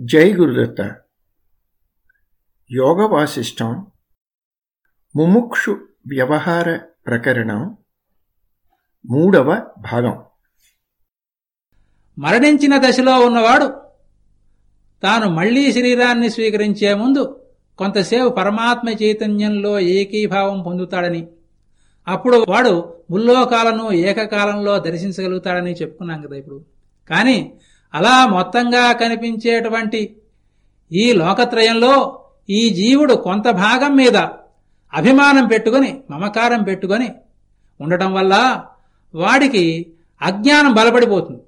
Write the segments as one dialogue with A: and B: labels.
A: జై గురుదత్త. యోగ వాసిష్టం ముముక్షు వ్యవహార ప్రకరణం మూడవ భాగం.
B: మరణించిన దశలో ఉన్నవాడు తాను మళ్ళీ శరీరాన్ని స్వీకరించే ముందు కొంతసేపు పరమాత్మ చైతన్యంలో ఏకీభావం పొందుతాడని అప్పుడు వాడు ముల్లోకాలను ఏకకాలంలో దర్శించగలుగుతాడని చెప్పుకున్నాం కదా ఇప్పుడు. కానీ అలా మొత్తంగా కనిపించేటువంటి ఈ లోకత్రయంలో ఈ జీవుడు కొంత భాగం మీద అభిమానం పెట్టుకొని మమకారం పెట్టుకొని ఉండటం వల్ల వాడికి అజ్ఞానం బలపడిపోతుంది.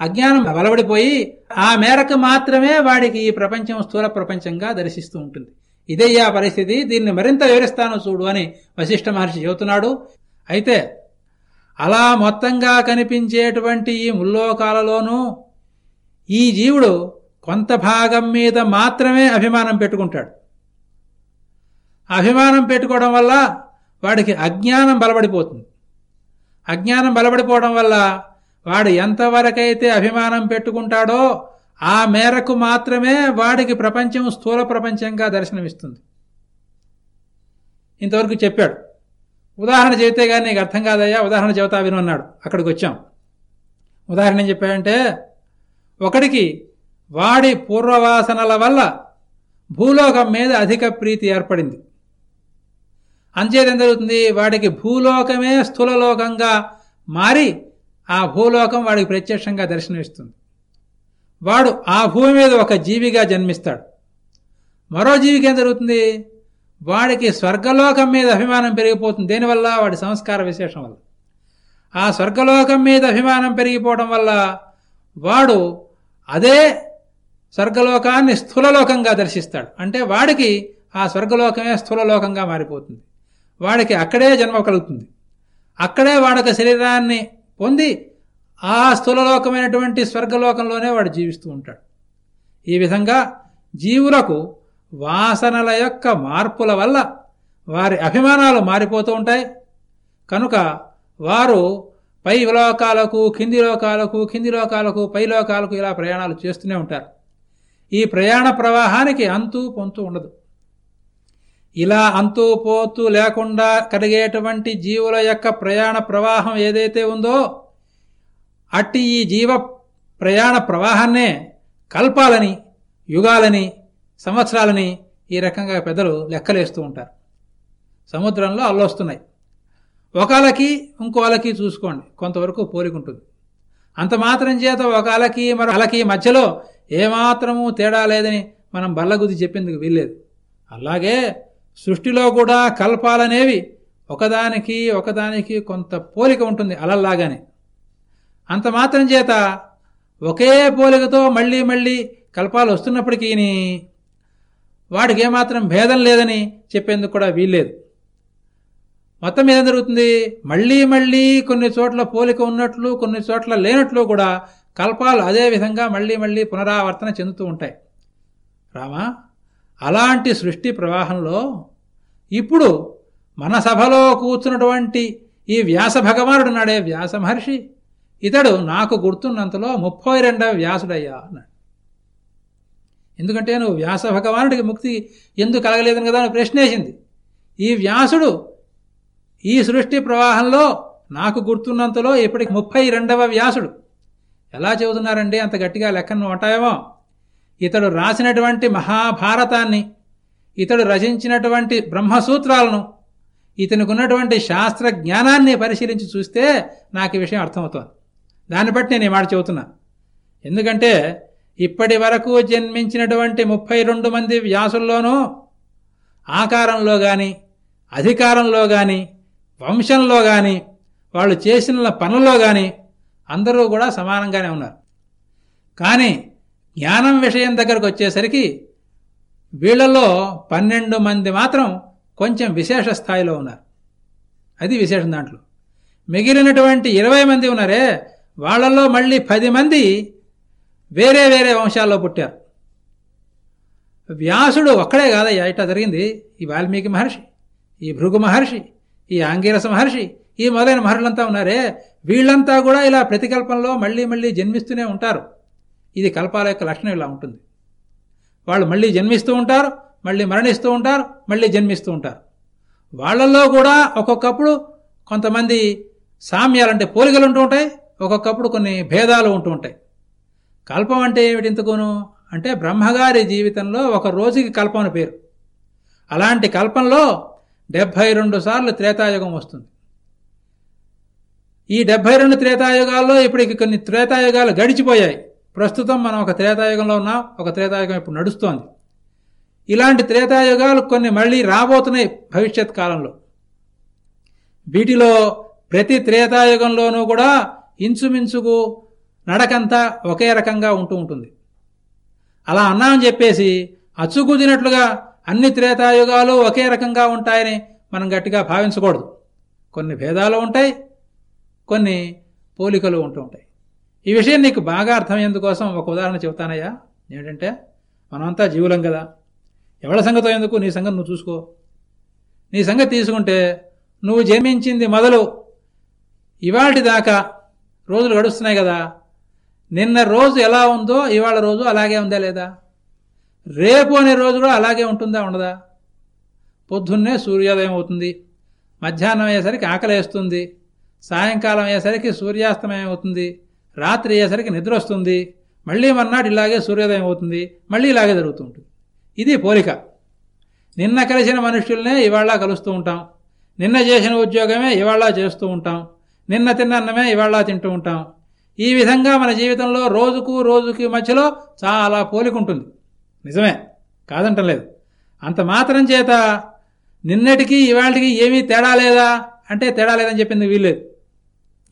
B: అజ్ఞానం బలపడిపోయి ఆ మేరకు మాత్రమే వాడికి ఈ ప్రపంచం స్థూల ప్రపంచంగా దర్శిస్తూ ఉంటుంది. ఇదయ్యా పరిస్థితి. దీన్ని మరింత వివరిస్తాను చూడు అని వశిష్ఠ మహర్షి చెబుతున్నాడు. అయితే అలా మొత్తంగా కనిపించేటువంటి ఈ ముల్లోకాలలోనూ ఈ జీవుడు కొంత భాగం మీద మాత్రమే అభిమానం పెట్టుకుంటాడు. అభిమానం పెట్టుకోవడం వల్ల వాడికి అజ్ఞానం బలపడిపోతుంది. అజ్ఞానం బలపడిపోవడం వల్ల వాడు ఎంతవరకైతే అభిమానం పెట్టుకుంటాడో ఆ మేరకు మాత్రమే వాడికి ప్రపంచం స్థూల ప్రపంచంగా దర్శనమిస్తుంది. ఇంతవరకు చెప్పాడు. ఉదాహరణ చెబితే కానీ నీకు అర్థం కాదయ్యా ఉదాహరణ చెబుతా విను అన్నాడు. అక్కడికి వచ్చాం. ఉదాహరణ ఏం చెప్పాడంటే ఒకడికి వాడి పూర్వవాసనల వల్ల భూలోకం మీద అధిక ప్రీతి ఏర్పడింది. అంచేది జరుగుతుంది వాడికి భూలోకమే స్థూలలోకంగా మారి ఆ భూలోకం వాడికి ప్రత్యక్షంగా దర్శనమిస్తుంది. వాడు ఆ భూమి మీద ఒక జీవిగా జన్మిస్తాడు. మరో జీవికి ఏం జరుగుతుంది? వాడికి స్వర్గలోకం మీద అభిమానం పెరిగిపోతుంది. దేనివల్ల? వాడి సంస్కార విశేషం వల్ల. ఆ స్వర్గలోకం మీద అభిమానం పెరిగిపోవడం వల్ల వాడు అదే స్వర్గలోకాన్ని స్థూలలోకంగా దర్శిస్తాడు. అంటే వాడికి ఆ స్వర్గలోకమే స్థూలలోకంగా మారిపోతుంది. వాడికి అక్కడే జన్మ కలుగుతుంది. అక్కడే వాడొక శరీరాన్ని పొంది ఆ స్థూలలోకమైనటువంటి స్వర్గలోకంలోనే వాడు జీవిస్తూ ఉంటాడు. ఈ విధంగా జీవులకు వాసనల యొక్క మార్పుల వల్ల వారి అభిమానాలు మారిపోతూ ఉంటాయి. కనుక వారు పై లోకాలకు కింది లోకాలకు కింది లోకాలకు పై లోకాలకు ఇలా ప్రయాణాలు చేస్తూనే ఉంటారు. ఈ ప్రయాణ ప్రవాహానికి అంతు పొంతు ఉండదు. ఇలా అంతు పోతు లేకుండా కలిగేటువంటి జీవుల యొక్క ప్రయాణ ప్రవాహం ఏదైతే ఉందో అట్టి ఈ జీవ ప్రయాణ ప్రవాహాన్నే కల్పాలని యుగాలని సంవత్సరాలని ఈ రకంగా పెద్దలు లెక్కలేస్తూ ఉంటారు. సముద్రంలో అల్లొస్తున్నాయి. ఒక అలకి ఇంకో వాళ్ళకి చూసుకోండి. కొంతవరకు పోలికుంటుంది. అంత మాత్రం చేత ఒకళ్ళకి మరో అలకి మధ్యలో ఏమాత్రము తేడా లేదని మనం బల్లగుద్ది చెప్పేందుకు వీల్లేదు. అలాగే సృష్టిలో కూడా కల్పాలనేవి ఒకదానికి ఒకదానికి కొంత పోలిక ఉంటుంది అలల్లాగానే. అంత మాత్రం చేత ఒకే పోలికతో మళ్ళీ మళ్ళీ కల్పాలు వస్తున్నప్పటికీ వాడికి ఏమాత్రం భేదం లేదని చెప్పేందుకు కూడా వీల్లేదు. మొత్తం మీద జరుగుతుంది? మళ్ళీ మళ్ళీ కొన్ని చోట్ల పోలిక ఉన్నట్లు కొన్ని చోట్ల లేనట్లు కూడా కల్పాలు అదే విధంగా మళ్ళీ మళ్ళీ పునరావర్తన చెందుతూ ఉంటాయి. రామా అలాంటి సృష్టి ప్రవాహంలో ఇప్పుడు మన సభలో కూర్చున్నటువంటి ఈ వ్యాస భగవానుడు నాడే వ్యాస మహర్షి. ఇతడు నాకు గుర్తున్నంతలో ముప్పై రెండవ వ్యాసుడయ్యా అన్నాడు. ఎందుకంటే నువ్వు వ్యాస భగవానుడికి ముక్తి ఎందుకు కలగలేదని కదా అని ప్రశ్నేసింది. ఈ వ్యాసుడు ఈ సృష్టి ప్రవాహంలో నాకు గుర్తున్నంతలో ఇప్పటికి ముప్పై రెండవ వ్యాసుడు. ఎలా చెబుతున్నారండి? అంత గట్టిగా లెక్కను ఉంటాయేమో ఇతడు రాసినటువంటి మహాభారతాన్ని ఇతడు రచించినటువంటి బ్రహ్మసూత్రాలను ఇతనికి ఉన్నటువంటి శాస్త్ర జ్ఞానాన్ని పరిశీలించి చూస్తే నాకు ఈ విషయం అర్థమవుతోంది. దాన్ని బట్టి నేను ఈ మాట చెబుతున్నా. ఎందుకంటే ఇప్పటి వరకు జన్మించినటువంటి ముప్పై రెండు మంది వ్యాసుల్లోనూ ఆకారంలో గాని అధికారంలో గాని వంశంలో గాని వాళ్ళు చేసిన పనుల్లో గాని అందరూ కూడా సమానంగానే ఉన్నారు. కానీ జ్ఞానం విషయం దగ్గరకు వచ్చేసరికి వీళ్ళలో పన్నెండు మంది మాత్రం కొంచెం విశేష స్థాయిలో ఉన్నారు. అది విశేషం దాంట్లో. మిగిలినటువంటి ఇరవై మంది ఉన్నారే వాళ్ళలో మళ్ళీ పది మంది వేరే వేరే వంశాల్లో పుట్టారు. వ్యాసుడు ఒక్కడే కాదయ్యా ఇట్లా జరిగింది. ఈ వాల్మీకి మహర్షి ఈ భృగు మహర్షి ఈ ఆంగీరస మహర్షి ఈ మొదలైన మహర్షులంతా ఉన్నారే. వీళ్ళంతా కూడా ఇలా ప్రతికల్పంలో మళ్ళీ మళ్ళీ జన్మిస్తూనే ఉంటారు. ఇది కల్పాల యొక్క లక్షణం ఇలా ఉంటుంది. వాళ్ళు మళ్ళీ జన్మిస్తూ ఉంటారు మళ్ళీ మరణిస్తూ ఉంటారు మళ్ళీ జన్మిస్తూ ఉంటారు. వాళ్ళల్లో కూడా ఒక్కొక్కప్పుడు కొంతమంది సామ్యాలంటే పోలికలు ఉంటూ ఉంటాయి ఒక్కొక్కప్పుడు కొన్ని భేదాలు ఉంటూ ఉంటాయి. కల్పం అంటే ఏమిటి ఇంతకును? అంటే బ్రహ్మగారి జీవితంలో ఒక రోజుకి కల్పం పేరు. అలాంటి కల్పంలో డెబ్భై రెండు సార్లు త్రేతాయుగం వస్తుంది. ఈ డెబ్బై రెండు త్రేతాయుగాల్లో ఇప్పటికి కొన్ని త్రేతాయుగాలు గడిచిపోయాయి. ప్రస్తుతం మనం ఒక త్రేతాయుగంలో ఉన్నాం ఒక త్రేతాయుగం ఇప్పుడు నడుస్తోంది. ఇలాంటి త్రేతాయుగాలు కొన్ని మళ్ళీ రాబోతున్నాయి భవిష్యత్ కాలంలో. వీటిలో ప్రతి త్రేతాయుగంలోనూ కూడా ఇంచుమించుకు నడకంతా ఒకే రకంగా ఉంటూ ఉంటుంది. అలా అన్నామని చెప్పేసి అచ్చుకుదినట్లుగా అన్ని త్రేతాయుగాలు ఒకే రకంగా ఉంటాయని మనం గట్టిగా భావించకూడదు. కొన్ని భేదాలు ఉంటాయి కొన్ని పోలికలు ఉంటూ ఉంటాయి. ఈ విషయం నీకు బాగా అర్థమయ్యేందుకోసం ఒక ఉదాహరణ చెబుతానయ్యా. ఏంటంటే మనమంతా జీవులం కదా. ఎవరి సంగతో ఎందుకు నీ సంగతి నువ్వు చూసుకో? నీ సంగతి తీసుకుంటే నువ్వు జన్మించింది మొదలు ఇవాటి దాకా రోజులు గడుస్తున్నాయి కదా. నిన్న రోజు ఎలా ఉందో ఇవాళ రోజు అలాగే ఉందా లేదా? రేపు అనే రోజు కూడా అలాగే ఉంటుందా ఉండదా? పొద్దున్నే సూర్యోదయం అవుతుంది. మధ్యాహ్నం అయ్యేసరికి ఆకలి వేస్తుంది. సాయంకాలం అయ్యేసరికి సూర్యాస్తమయం అవుతుంది. రాత్రి అయ్యేసరికి నిద్ర వస్తుంది. మళ్ళీ మర్నాడు ఇలాగే సూర్యోదయం అవుతుంది. మళ్ళీ ఇలాగే జరుగుతుంటుంది ఇది పోలిక. నిన్న కలిసిన మనుషుల్నే ఇవాళ కలుస్తూ ఉంటాం. నిన్న చేసిన ఉద్యోగమే ఇవాళ చేస్తూ ఉంటాం. నిన్న తిన్న అన్నమే ఇవాళ తింటూ ఉంటాం. ఈ విధంగా మన జీవితంలో రోజుకు రోజుకి మధ్యలో చాలా పోలికుంటుంది. నిజమే. కాదంటం లేదు అంత మాత్రం చేత నిన్నటికి ఇవాళకి ఏమీ తేడా లేదా? అంటే తేడా లేదని చెప్పింది వీల్లేదు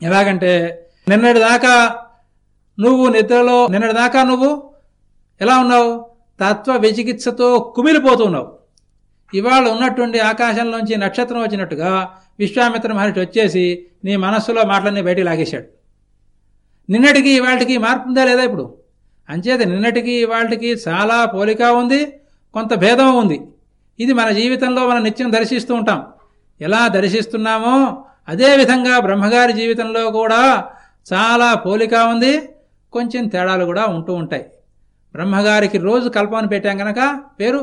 B: ఎలాగంటే నిన్నటి దాకా నువ్వు నిద్రలో నిన్నటి దాకా నువ్వు ఎలా ఉన్నావు? తత్వ విచికిత్సతో కుమిలిపోతున్నావు ఇవాళ ఉన్నటువంటి ఆకాశంలోంచి నక్షత్రం వచ్చినట్టుగా విశ్వామిత్ర మహర్షి వచ్చేసి నీ మనస్సులో మాటలన్నీ బయటికి లాగేశాడు. నిన్నటికి ఇవాళకి మార్పు ఉందా లేదా ఇప్పుడు? అంచేత నిన్నటికి ఇవాళకి చాలా పోలిక ఉంది కొంత భేదం ఉంది. ఇది మన జీవితంలో మనం నిత్యం దర్శిస్తూ ఉంటాం. ఎలా దర్శిస్తున్నామో అదేవిధంగా బ్రహ్మగారి జీవితంలో కూడా చాలా పోలిక ఉంది కొంచెం తేడాలు కూడా ఉంటూ ఉంటాయి. బ్రహ్మగారికి రోజు కల్పన పెట్టాం కనుక పేరు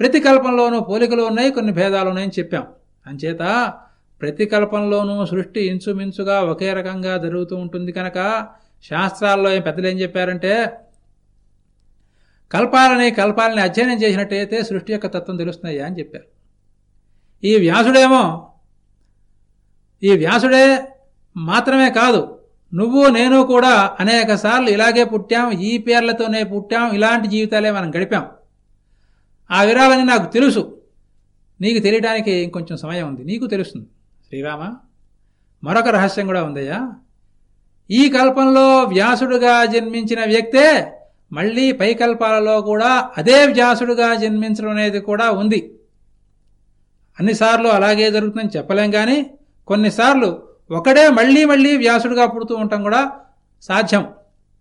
B: ప్రతి కల్పంలోనూ పోలికలు ఉన్నాయి కొన్ని భేదాలు ఉన్నాయని చెప్పాం. అంచేత ప్రతి కల్పంలోనూ సృష్టి ఇంచుమించుగా ఒకే రకంగా జరుగుతూ ఉంటుంది కనుక శాస్త్రాల్లో ఏం పెద్దలు ఏం చెప్పారంటే కల్పాలని కల్పాలని అధ్యయనం చేసినట్టయితే సృష్టి యొక్క తత్వం తెలుస్తున్నాయా అని చెప్పారు. ఈ వ్యాసుడేమో ఈ వ్యాసుడే మాత్రమే కాదు నువ్వు నేను కూడా అనేక సార్లు ఇలాగే పుట్టాం ఈ పేర్లతోనే పుట్టాం ఇలాంటి జీవితాలే మనం గడిపాం. ఆ వివరాలన్నీ నాకు తెలుసు. నీకు తెలియడానికి ఇంకొంచెం సమయం ఉంది. నీకు తెలుస్తుంది. శ్రీరామ మరొక రహస్యం కూడా ఉందయ్యా. ఈ కల్పంలో వ్యాసుడుగా జన్మించిన వ్యక్తే మళ్ళీ పైకల్పాలలో కూడా అదే వ్యాసుడుగా జన్మించడం అనేది కూడా ఉంది. అన్నిసార్లు అలాగే జరుగుతుందని చెప్పలేం కానీ కొన్నిసార్లు ఒకడే మళ్ళీ మళ్ళీ వ్యాసుడుగా పుడుతూ ఉండటం కూడా సాధ్యం.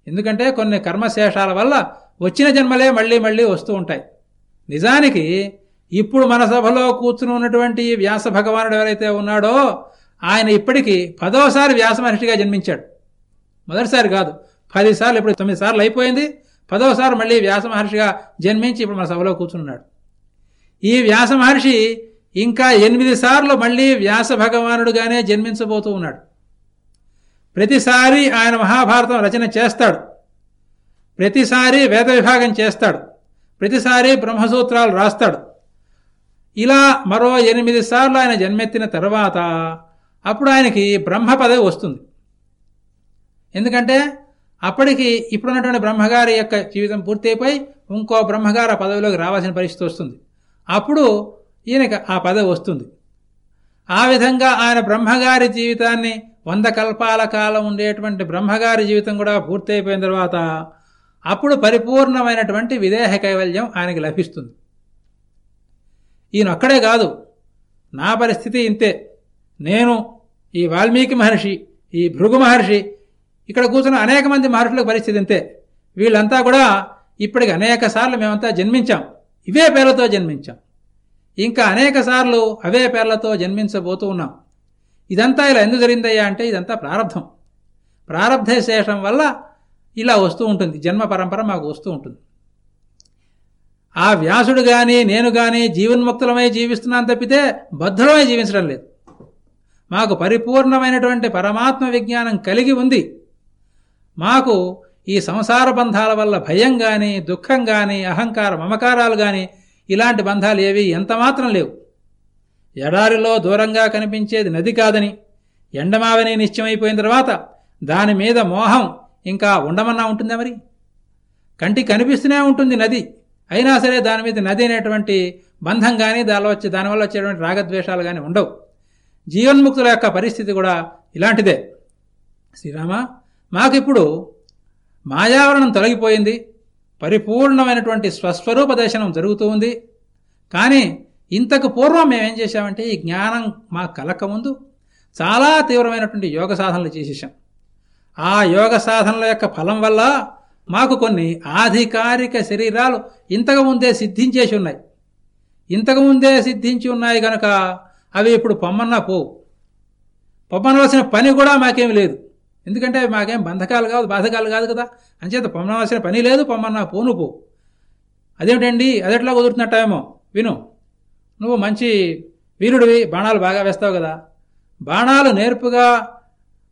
B: ఎందుకంటే కొన్ని కర్మశేషాల వల్ల వచ్చిన జన్మలే మళ్ళీ మళ్ళీ వస్తూ ఉంటాయి. నిజానికి ఇప్పుడు మన సభలో కూర్చుని ఉన్నటువంటి వ్యాస భగవానుడు ఎవరైతే ఉన్నాడో ఆయన ఇప్పటికీ పదోసారి వ్యాస మహర్షిగా జన్మించాడు. మొదటిసారి కాదు పదిసార్లు ఇప్పుడు తొమ్మిది సార్లు అయిపోయింది. పదోసారి మళ్ళీ వ్యాస మహర్షిగా జన్మించి ఇప్పుడు మన సభలో కూర్చున్నాడు ఈ వ్యాస మహర్షి ఇంకా ఎనిమిది సార్లు మళ్ళీ వ్యాస భగవానుడుగానే జన్మించబోతూ ఉన్నాడు. ప్రతిసారి ఆయన మహాభారతం రచన చేస్తాడు. ప్రతిసారి వేద విభాగం చేస్తాడు. ప్రతిసారి బ్రహ్మసూత్రాలు రాస్తాడు. ఇలా మరో ఎనిమిది సార్లు ఆయన జన్మెత్తిన తర్వాత అప్పుడు ఆయనకి బ్రహ్మ పదవి వస్తుంది. ఎందుకంటే అప్పటికి ఇప్పుడున్నటువంటి బ్రహ్మగారి యొక్క జీవితం పూర్తయిపోయి ఇంకో బ్రహ్మగారు ఆ పదవిలోకి రావాల్సిన పరిస్థితి వస్తుంది. అప్పుడు ఈయనకి ఆ పదవి వస్తుంది. ఆ విధంగా ఆయన బ్రహ్మగారి జీవితాన్ని వంద కల్పాల కాలం ఉండేటువంటి బ్రహ్మగారి జీవితం కూడా పూర్తయిపోయిన తర్వాత అప్పుడు పరిపూర్ణమైనటువంటి విదేహ కైవల్యం ఆయనకి లభిస్తుంది. ఈయన అక్కడే కాదు. నా పరిస్థితి ఇంతే. నేను ఈ వాల్మీకి మహర్షి ఈ భృగు మహర్షి ఇక్కడ కూర్చున్న అనేక మంది మహర్షుల పరిస్థితి ఇంతే. వీళ్ళంతా కూడా ఇప్పటికి అనేక సార్లు మేమంతా జన్మించాం. ఇవే పేర్లతో జన్మించాం. ఇంకా అనేక సార్లు అవే పేర్లతో జన్మించబోతూ ఉన్నాం. ఇదంతా ఇలా ఎందుకు జరిగిందయ్యా అంటే ఇదంతా ప్రారంధం ప్రారంధ శేషం వల్ల ఇలా వస్తూ ఉంటుంది. జన్మ పరంపర మాకు వస్తూ ఉంటుంది. ఆ వ్యాసుడు గాని నేను గాని జీవన్ముక్తులమై జీవిస్తున్నాను తప్పితే బద్ధులమై జీవించడం లేదు. మాకు పరిపూర్ణమైనటువంటి పరమాత్మ విజ్ఞానం కలిగి ఉంది. మాకు ఈ సంసార బంధాల వల్ల భయం గాని దుఃఖం గాని అహంకార మమకారాలు గాని ఇలాంటి బంధాలు ఏవి ఎంతమాత్రం లేవు. ఎడారిలో దూరంగా కనిపించేది నది కాదని ఎండమావని నిశ్చయమైపోయిన తర్వాత దాని మీద మోహం ఇంకా ఉండమన్నా ఉంటుందా మరి? కంటికి కనిపిస్తూనే ఉంటుంది నది. అయినా సరే దాని మీద నది అనేటువంటి బంధం కానీ దానిలో వచ్చే దానివల్ల వచ్చేటువంటి రాగద్వేషాలు కానీ ఉండవు. జీవన్ముక్తుల యొక్క పరిస్థితి కూడా ఇలాంటిదే. శ్రీరామ మాకిప్పుడు మాయావరణం తొలగిపోయింది. పరిపూర్ణమైనటువంటి స్వస్వరూప దర్శనం జరుగుతూ ఉంది. కానీ ఇంతకు పూర్వం మేమేం చేశామంటే ఈ జ్ఞానం మా కలకముందు చాలా తీవ్రమైనటువంటి యోగ సాధనలు చేసేసాం ఆ యోగ సాధనల యొక్క ఫలం వల్ల మాకు కొన్ని ఆధికారిక శరీరాలు ఇంతకు ముందే సిద్ధించేసి ఉన్నాయి. ఇంతకు ముందే సిద్ధించి ఉన్నాయి గనక అవి ఇప్పుడు పొమ్మన్నా పోవు. పొమ్మనవలసిన పని కూడా మాకేం లేదు. ఎందుకంటే అవి మాకేం బంధకాలు కాదు బాధకాలు కాదు కదా. అంచేత పొమ్మనవలసిన పని లేదు పొమ్మన్నా పోను పో. అదేమిటండి? అదెట్లా కుదురుతున్నట్టేమో? విను. నువ్వు మంచి వీరుడివి బాణాలు బాగా వేస్తావు కదా. బాణాలు నేర్పుగా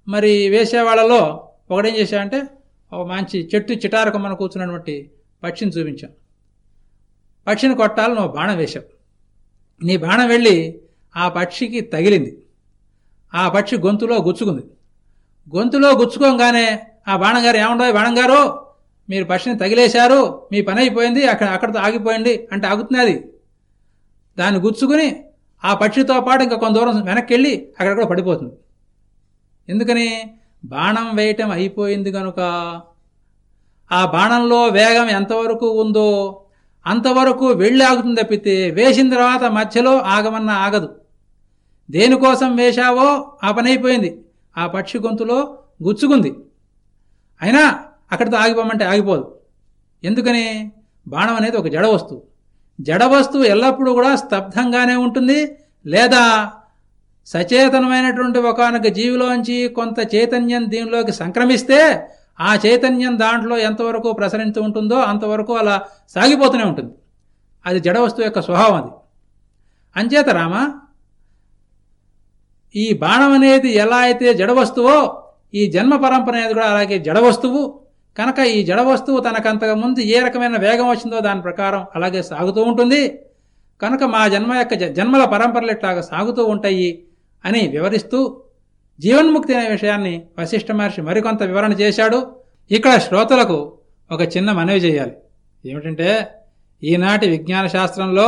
B: మరి వేసేవాళ్ళలో ఒకడేం చేశాడంటే మంచి చెట్టు చిటార కొమ్మన కూర్చున్నటువంటి పక్షిని చూపించాం. పక్షిని కొట్టాలని నువ్వు బాణం వేశావు నీ బాణం వెళ్ళి ఆ పక్షికి తగిలింది. ఆ పక్షి గొంతులో గుచ్చుకుంది. గొంతులో గుచ్చుకోగానే ఆ బాణంగారు ఏముండవు బాణంగారు మీరు పక్షిని తగిలేశారు మీ పని అయిపోయింది అక్కడ అక్కడితో ఆగిపోయింది అంటే ఆగుతున్నది. దాన్ని గుచ్చుకుని ఆ పక్షితో పాటు ఇంకా కొంత దూరం వెనక్కి వెళ్ళి అక్కడ కూడా పడిపోతుంది. ఎందుకని? బాణం వేయటం అయిపోయింది కనుక ఆ బాణంలో వేగం ఎంతవరకు ఉందో అంతవరకు వెళ్ళి ఆగుతుంది తప్పితే వేసిన తర్వాత మధ్యలో ఆగమన్నా ఆగదు. దేనికోసం వేశావో ఆ పని అయిపోయింది ఆ పక్షి గొంతులో గుచ్చుకుంది. అయినా అక్కడితో ఆగిపోమంటే ఆగిపోదు. ఎందుకని? బాణం అనేది ఒక జడ వస్తువు. జడ వస్తువు ఎల్లప్పుడూ కూడా స్తబ్దంగానే ఉంటుంది లేదా సచేతనమైనటువంటి ఒకనొక జీవిలోంచి కొంత చైతన్యం దీనిలోకి సంక్రమిస్తే ఆ చైతన్యం దాంట్లో ఎంతవరకు ప్రసరిస్తూ ఉంటుందో అంతవరకు అలా సాగిపోతూనే ఉంటుంది. అది జడ వస్తువు యొక్క స్వభావం అది. అంచేత రామ ఈ బాణం అనేది ఎలా అయితే జడ వస్తువో ఈ జన్మ పరంపర అనేది కూడా అలాగే జడ వస్తువు. కనుక ఈ జడ వస్తువు తనకంతకు ముందు ఏ రకమైన వేగం వచ్చిందో దాని ప్రకారం అలాగే సాగుతూ ఉంటుంది. కనుక మా జన్మ యొక్క జన్మల పరంపరలు ఇట్లాగా సాగుతూ ఉంటాయి. అని వివరిస్తూ జీవన్ముక్తి అనే విషయాన్ని వశిష్ఠ మహర్షి మరికొంత వివరణ చేశాడు. ఇక్కడ శ్రోతలకు ఒక చిన్న మనవి చేయాలి. ఏమిటంటే ఈనాటి విజ్ఞాన శాస్త్రంలో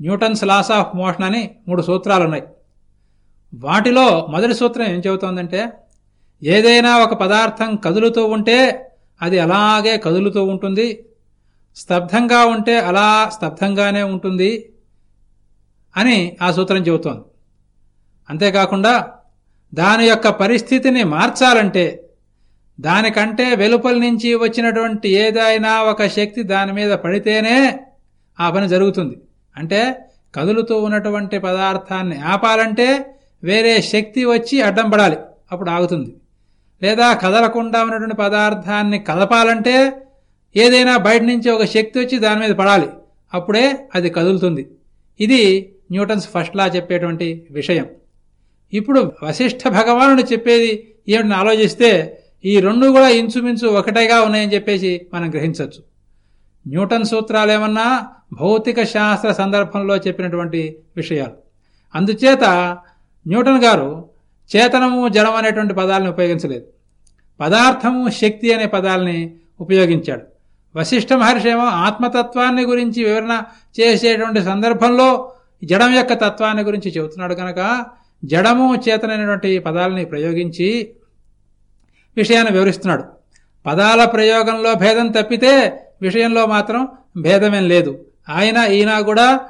B: న్యూటన్స్ లాస్ ఆఫ్ మోషన్ అని మూడు సూత్రాలున్నాయి. వాటిలో మొదటి సూత్రం ఏం చెబుతోందంటే ఏదైనా ఒక పదార్థం కదులుతూ ఉంటే అది అలాగే కదులుతూ ఉంటుంది స్తబ్దంగా ఉంటే అలా స్తబ్దంగానే ఉంటుంది అని ఆ సూత్రం చెబుతోంది. అంతేకాకుండా దాని యొక్క పరిస్థితిని మార్చాలంటే దానికంటే వెలుపల నుంచి వచ్చినటువంటి ఏదైనా ఒక శక్తి దాని మీద పడితేనే ఆ పని జరుగుతుంది. అంటే కదులుతూ ఉన్నటువంటి పదార్థాన్ని ఆపాలంటే వేరే శక్తి వచ్చి అడ్డం పడాలి. అప్పుడు ఆగుతుంది. లేదా కదలకుండా ఉన్నటువంటి పదార్థాన్ని కదపాలంటే ఏదైనా బయట నుంచి ఒక శక్తి వచ్చి దాని మీద పడాలి. అప్పుడే అది కదులుతుంది. ఇది న్యూటన్స్ ఫస్ట్ లా చెప్పేటువంటి విషయం. ఇప్పుడు వశిష్ఠ భగవానుడు చెప్పేది ఏమిటని ఆలోచిస్తే ఈ రెండు కూడా ఇంచుమించు ఒకటేగా ఉన్నాయని చెప్పేసి మనం గ్రహించవచ్చు. న్యూటన్ సూత్రాలు ఏమన్నా భౌతిక శాస్త్ర సందర్భంలో చెప్పినటువంటి విషయాలు. అందుచేత న్యూటన్ గారు చేతనము జడం అనేటువంటి పదాలను ఉపయోగించలేదు. పదార్థము శక్తి అనే పదాలని ఉపయోగించాడు. వశిష్ఠ మహర్షి ఏమో ఆత్మతత్వాన్ని గురించి వివరణ చేసేటువంటి సందర్భంలో జడం యొక్క తత్వాన్ని గురించి చెబుతున్నాడు కనుక జడము చేతనైనటువంటి పదాలని ప్రయోగించి విషయాన్ని వివరిస్తున్నాడు. పదాల ప్రయోగంలో భేదం తప్పితే విషయంలో మాత్రం భేదమేం లేదు. ఆయన ఈయన కూడా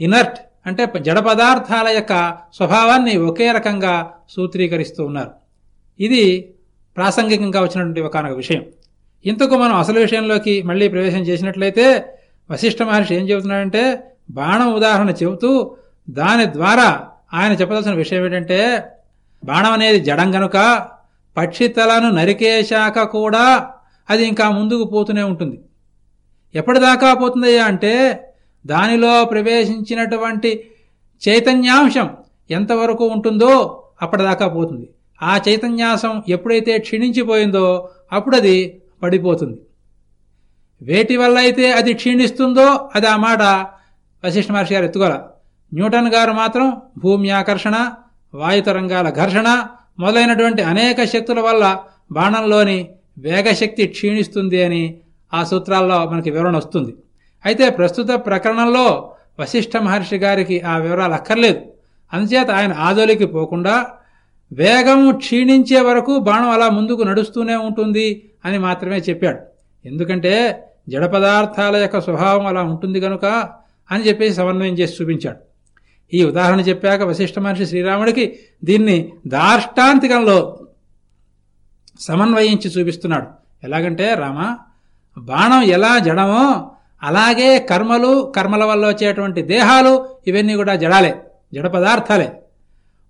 B: ఇనర్ట్ అంటే జడ పదార్థాల యొక్క స్వభావాన్ని ఒకే రకంగా సూత్రీకరిస్తూ ఉన్నారు. ఇది ప్రాసంగికంగా వచ్చినటువంటి ఒకనొక విషయం. ఇంతకు మనం అసలు విషయంలోకి మళ్ళీ ప్రవేశం చేసినట్లయితే వశిష్ఠ మహర్షి ఏం చెబుతున్నాడంటే బాణం ఉదాహరణ చెబుతూ దాని ద్వారా ఆయన చెప్పదలసిన విషయం ఏంటంటే బాణం అనేది జడం గనుక పక్షి తలను నరికేశాక కూడా అది ఇంకా ముందుకు పోతూనే ఉంటుంది. ఎప్పటిదాకా పోతుందయ్యా అంటే దానిలో ప్రవేశించినటువంటి చైతన్యాంశం ఎంతవరకు ఉంటుందో అప్పటిదాకా పోతుంది. ఆ చైతన్యాసం ఎప్పుడైతే క్షీణించిపోయిందో అప్పుడు అది పడిపోతుంది. వేటి వల్ల అయితే అది క్షీణిస్తుందో అది ఆ మాట వశిష్ఠ మహర్షి గారు ఎత్తుకోరా? న్యూటన్ గారు మాత్రం భూమి ఆకర్షణ వాయుతరంగాల ఘర్షణ మొదలైనటువంటి అనేక శక్తుల వల్ల బాణంలోని వేగశక్తి క్షీణిస్తుంది అని ఆ సూత్రాల్లో మనకి వివరణ వస్తుంది. అయితే ప్రస్తుత ప్రకరణంలో వశిష్ఠ మహర్షి గారికి ఆ వివరాలు అక్కర్లేదు. అందుచేత ఆయన ఆదోలికి పోకుండా వేగం క్షీణించే వరకు బాణం అలా ముందుకు నడుస్తూనే ఉంటుంది అని మాత్రమే చెప్పాడు. ఎందుకంటే జడ పదార్థాల యొక్క స్వభావం అలా ఉంటుంది కనుక అని చెప్పేసి సమన్వయం చేసి చూపించాడు. ఈ ఉదాహరణ చెప్పాక వశిష్ఠ మహర్షి శ్రీరాముడికి దీన్ని దార్ష్టాంతికంలో సమన్వయించి చూపిస్తున్నాడు. ఎలాగంటే రామ బాణం ఎలా జడమో అలాగే కర్మలు కర్మల వల్ల వచ్చేటువంటి దేహాలు ఇవన్నీ కూడా జడాలే జడ పదార్థాలే.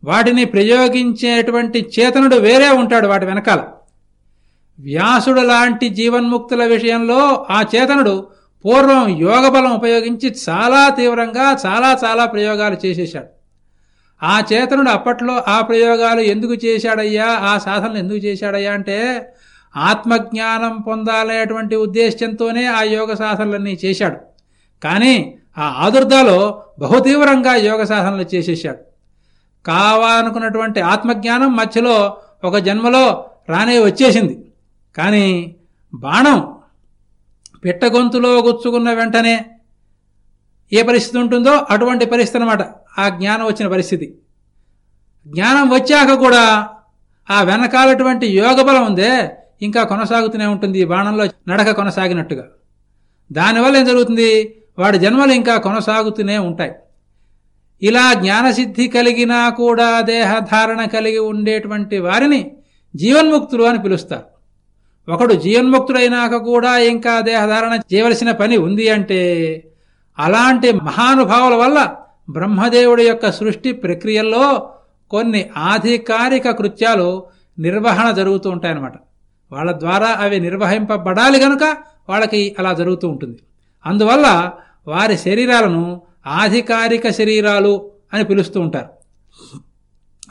B: వాటిని ప్రయోగించేటువంటి చేతనుడు వేరే ఉంటాడు వాటి వెనకాల. వ్యాసుడు లాంటి జీవన్ముక్తుల విషయంలో ఆ చేతనుడు పూర్వం యోగ బలం ఉపయోగించి చాలా తీవ్రంగా చాలా చాలా ప్రయోగాలు చేసేశాడు. ఆ చేతనుడు అప్పట్లో ఆ ప్రయోగాలు ఎందుకు చేశాడయ్యా? ఆ సాధనలు ఎందుకు చేశాడయ్యా అంటే ఆత్మజ్ఞానం పొందాలనేటువంటి ఉద్దేశ్యంతోనే ఆ యోగ సాధనలన్నీ చేశాడు. కానీ ఆ ఆదుర్దాలో బహుతీవ్రంగా యోగ సాధనలు చేసేశాడు. కావాలనుకున్నటువంటి ఆత్మజ్ఞానం మధ్యలో ఒక జన్మలో రానే వచ్చేసింది. కానీ బాణం పిట్టగొంతులో గుచ్చుకున్న వెంటనే ఏ పరిస్థితి ఉంటుందో అటువంటి పరిస్థితి అనమాట ఆ జ్ఞానం వచ్చిన పరిస్థితి. జ్ఞానం వచ్చాక కూడా ఆ వెనకాలటువంటి యోగ బలం ఉందే ఇంకా కొనసాగుతూనే ఉంటుంది బాణంలో నడక కొనసాగినట్టుగా. దానివల్ల ఏం జరుగుతుంది? వాడి జన్మలు ఇంకా కొనసాగుతూనే ఉంటాయి. ఇలా జ్ఞానసిద్ధి కలిగినా కూడా దేహధారణ కలిగి ఉండేటువంటి వారిని జీవన్ముక్తులు అని పిలుస్తారు. ఒకడు జీవన్ముక్తుడైనాక కూడా ఇంకా దేహధారణ చేయవలసిన పని ఉంది అంటే అలాంటి మహానుభావుల వల్ల బ్రహ్మదేవుడి యొక్క సృష్టి ప్రక్రియల్లో కొన్ని ఆధికారిక కృత్యాలు నిర్వహణ జరుగుతూ ఉంటాయన్నమాట. వాళ్ళ ద్వారా అవి నిర్వహింపబడాలి గనుక వాళ్ళకి అలా జరుగుతూ ఉంటుంది. అందువల్ల వారి శరీరాలను ఆధికారిక శరీరాలు అని పిలుస్తూ ఉంటారు.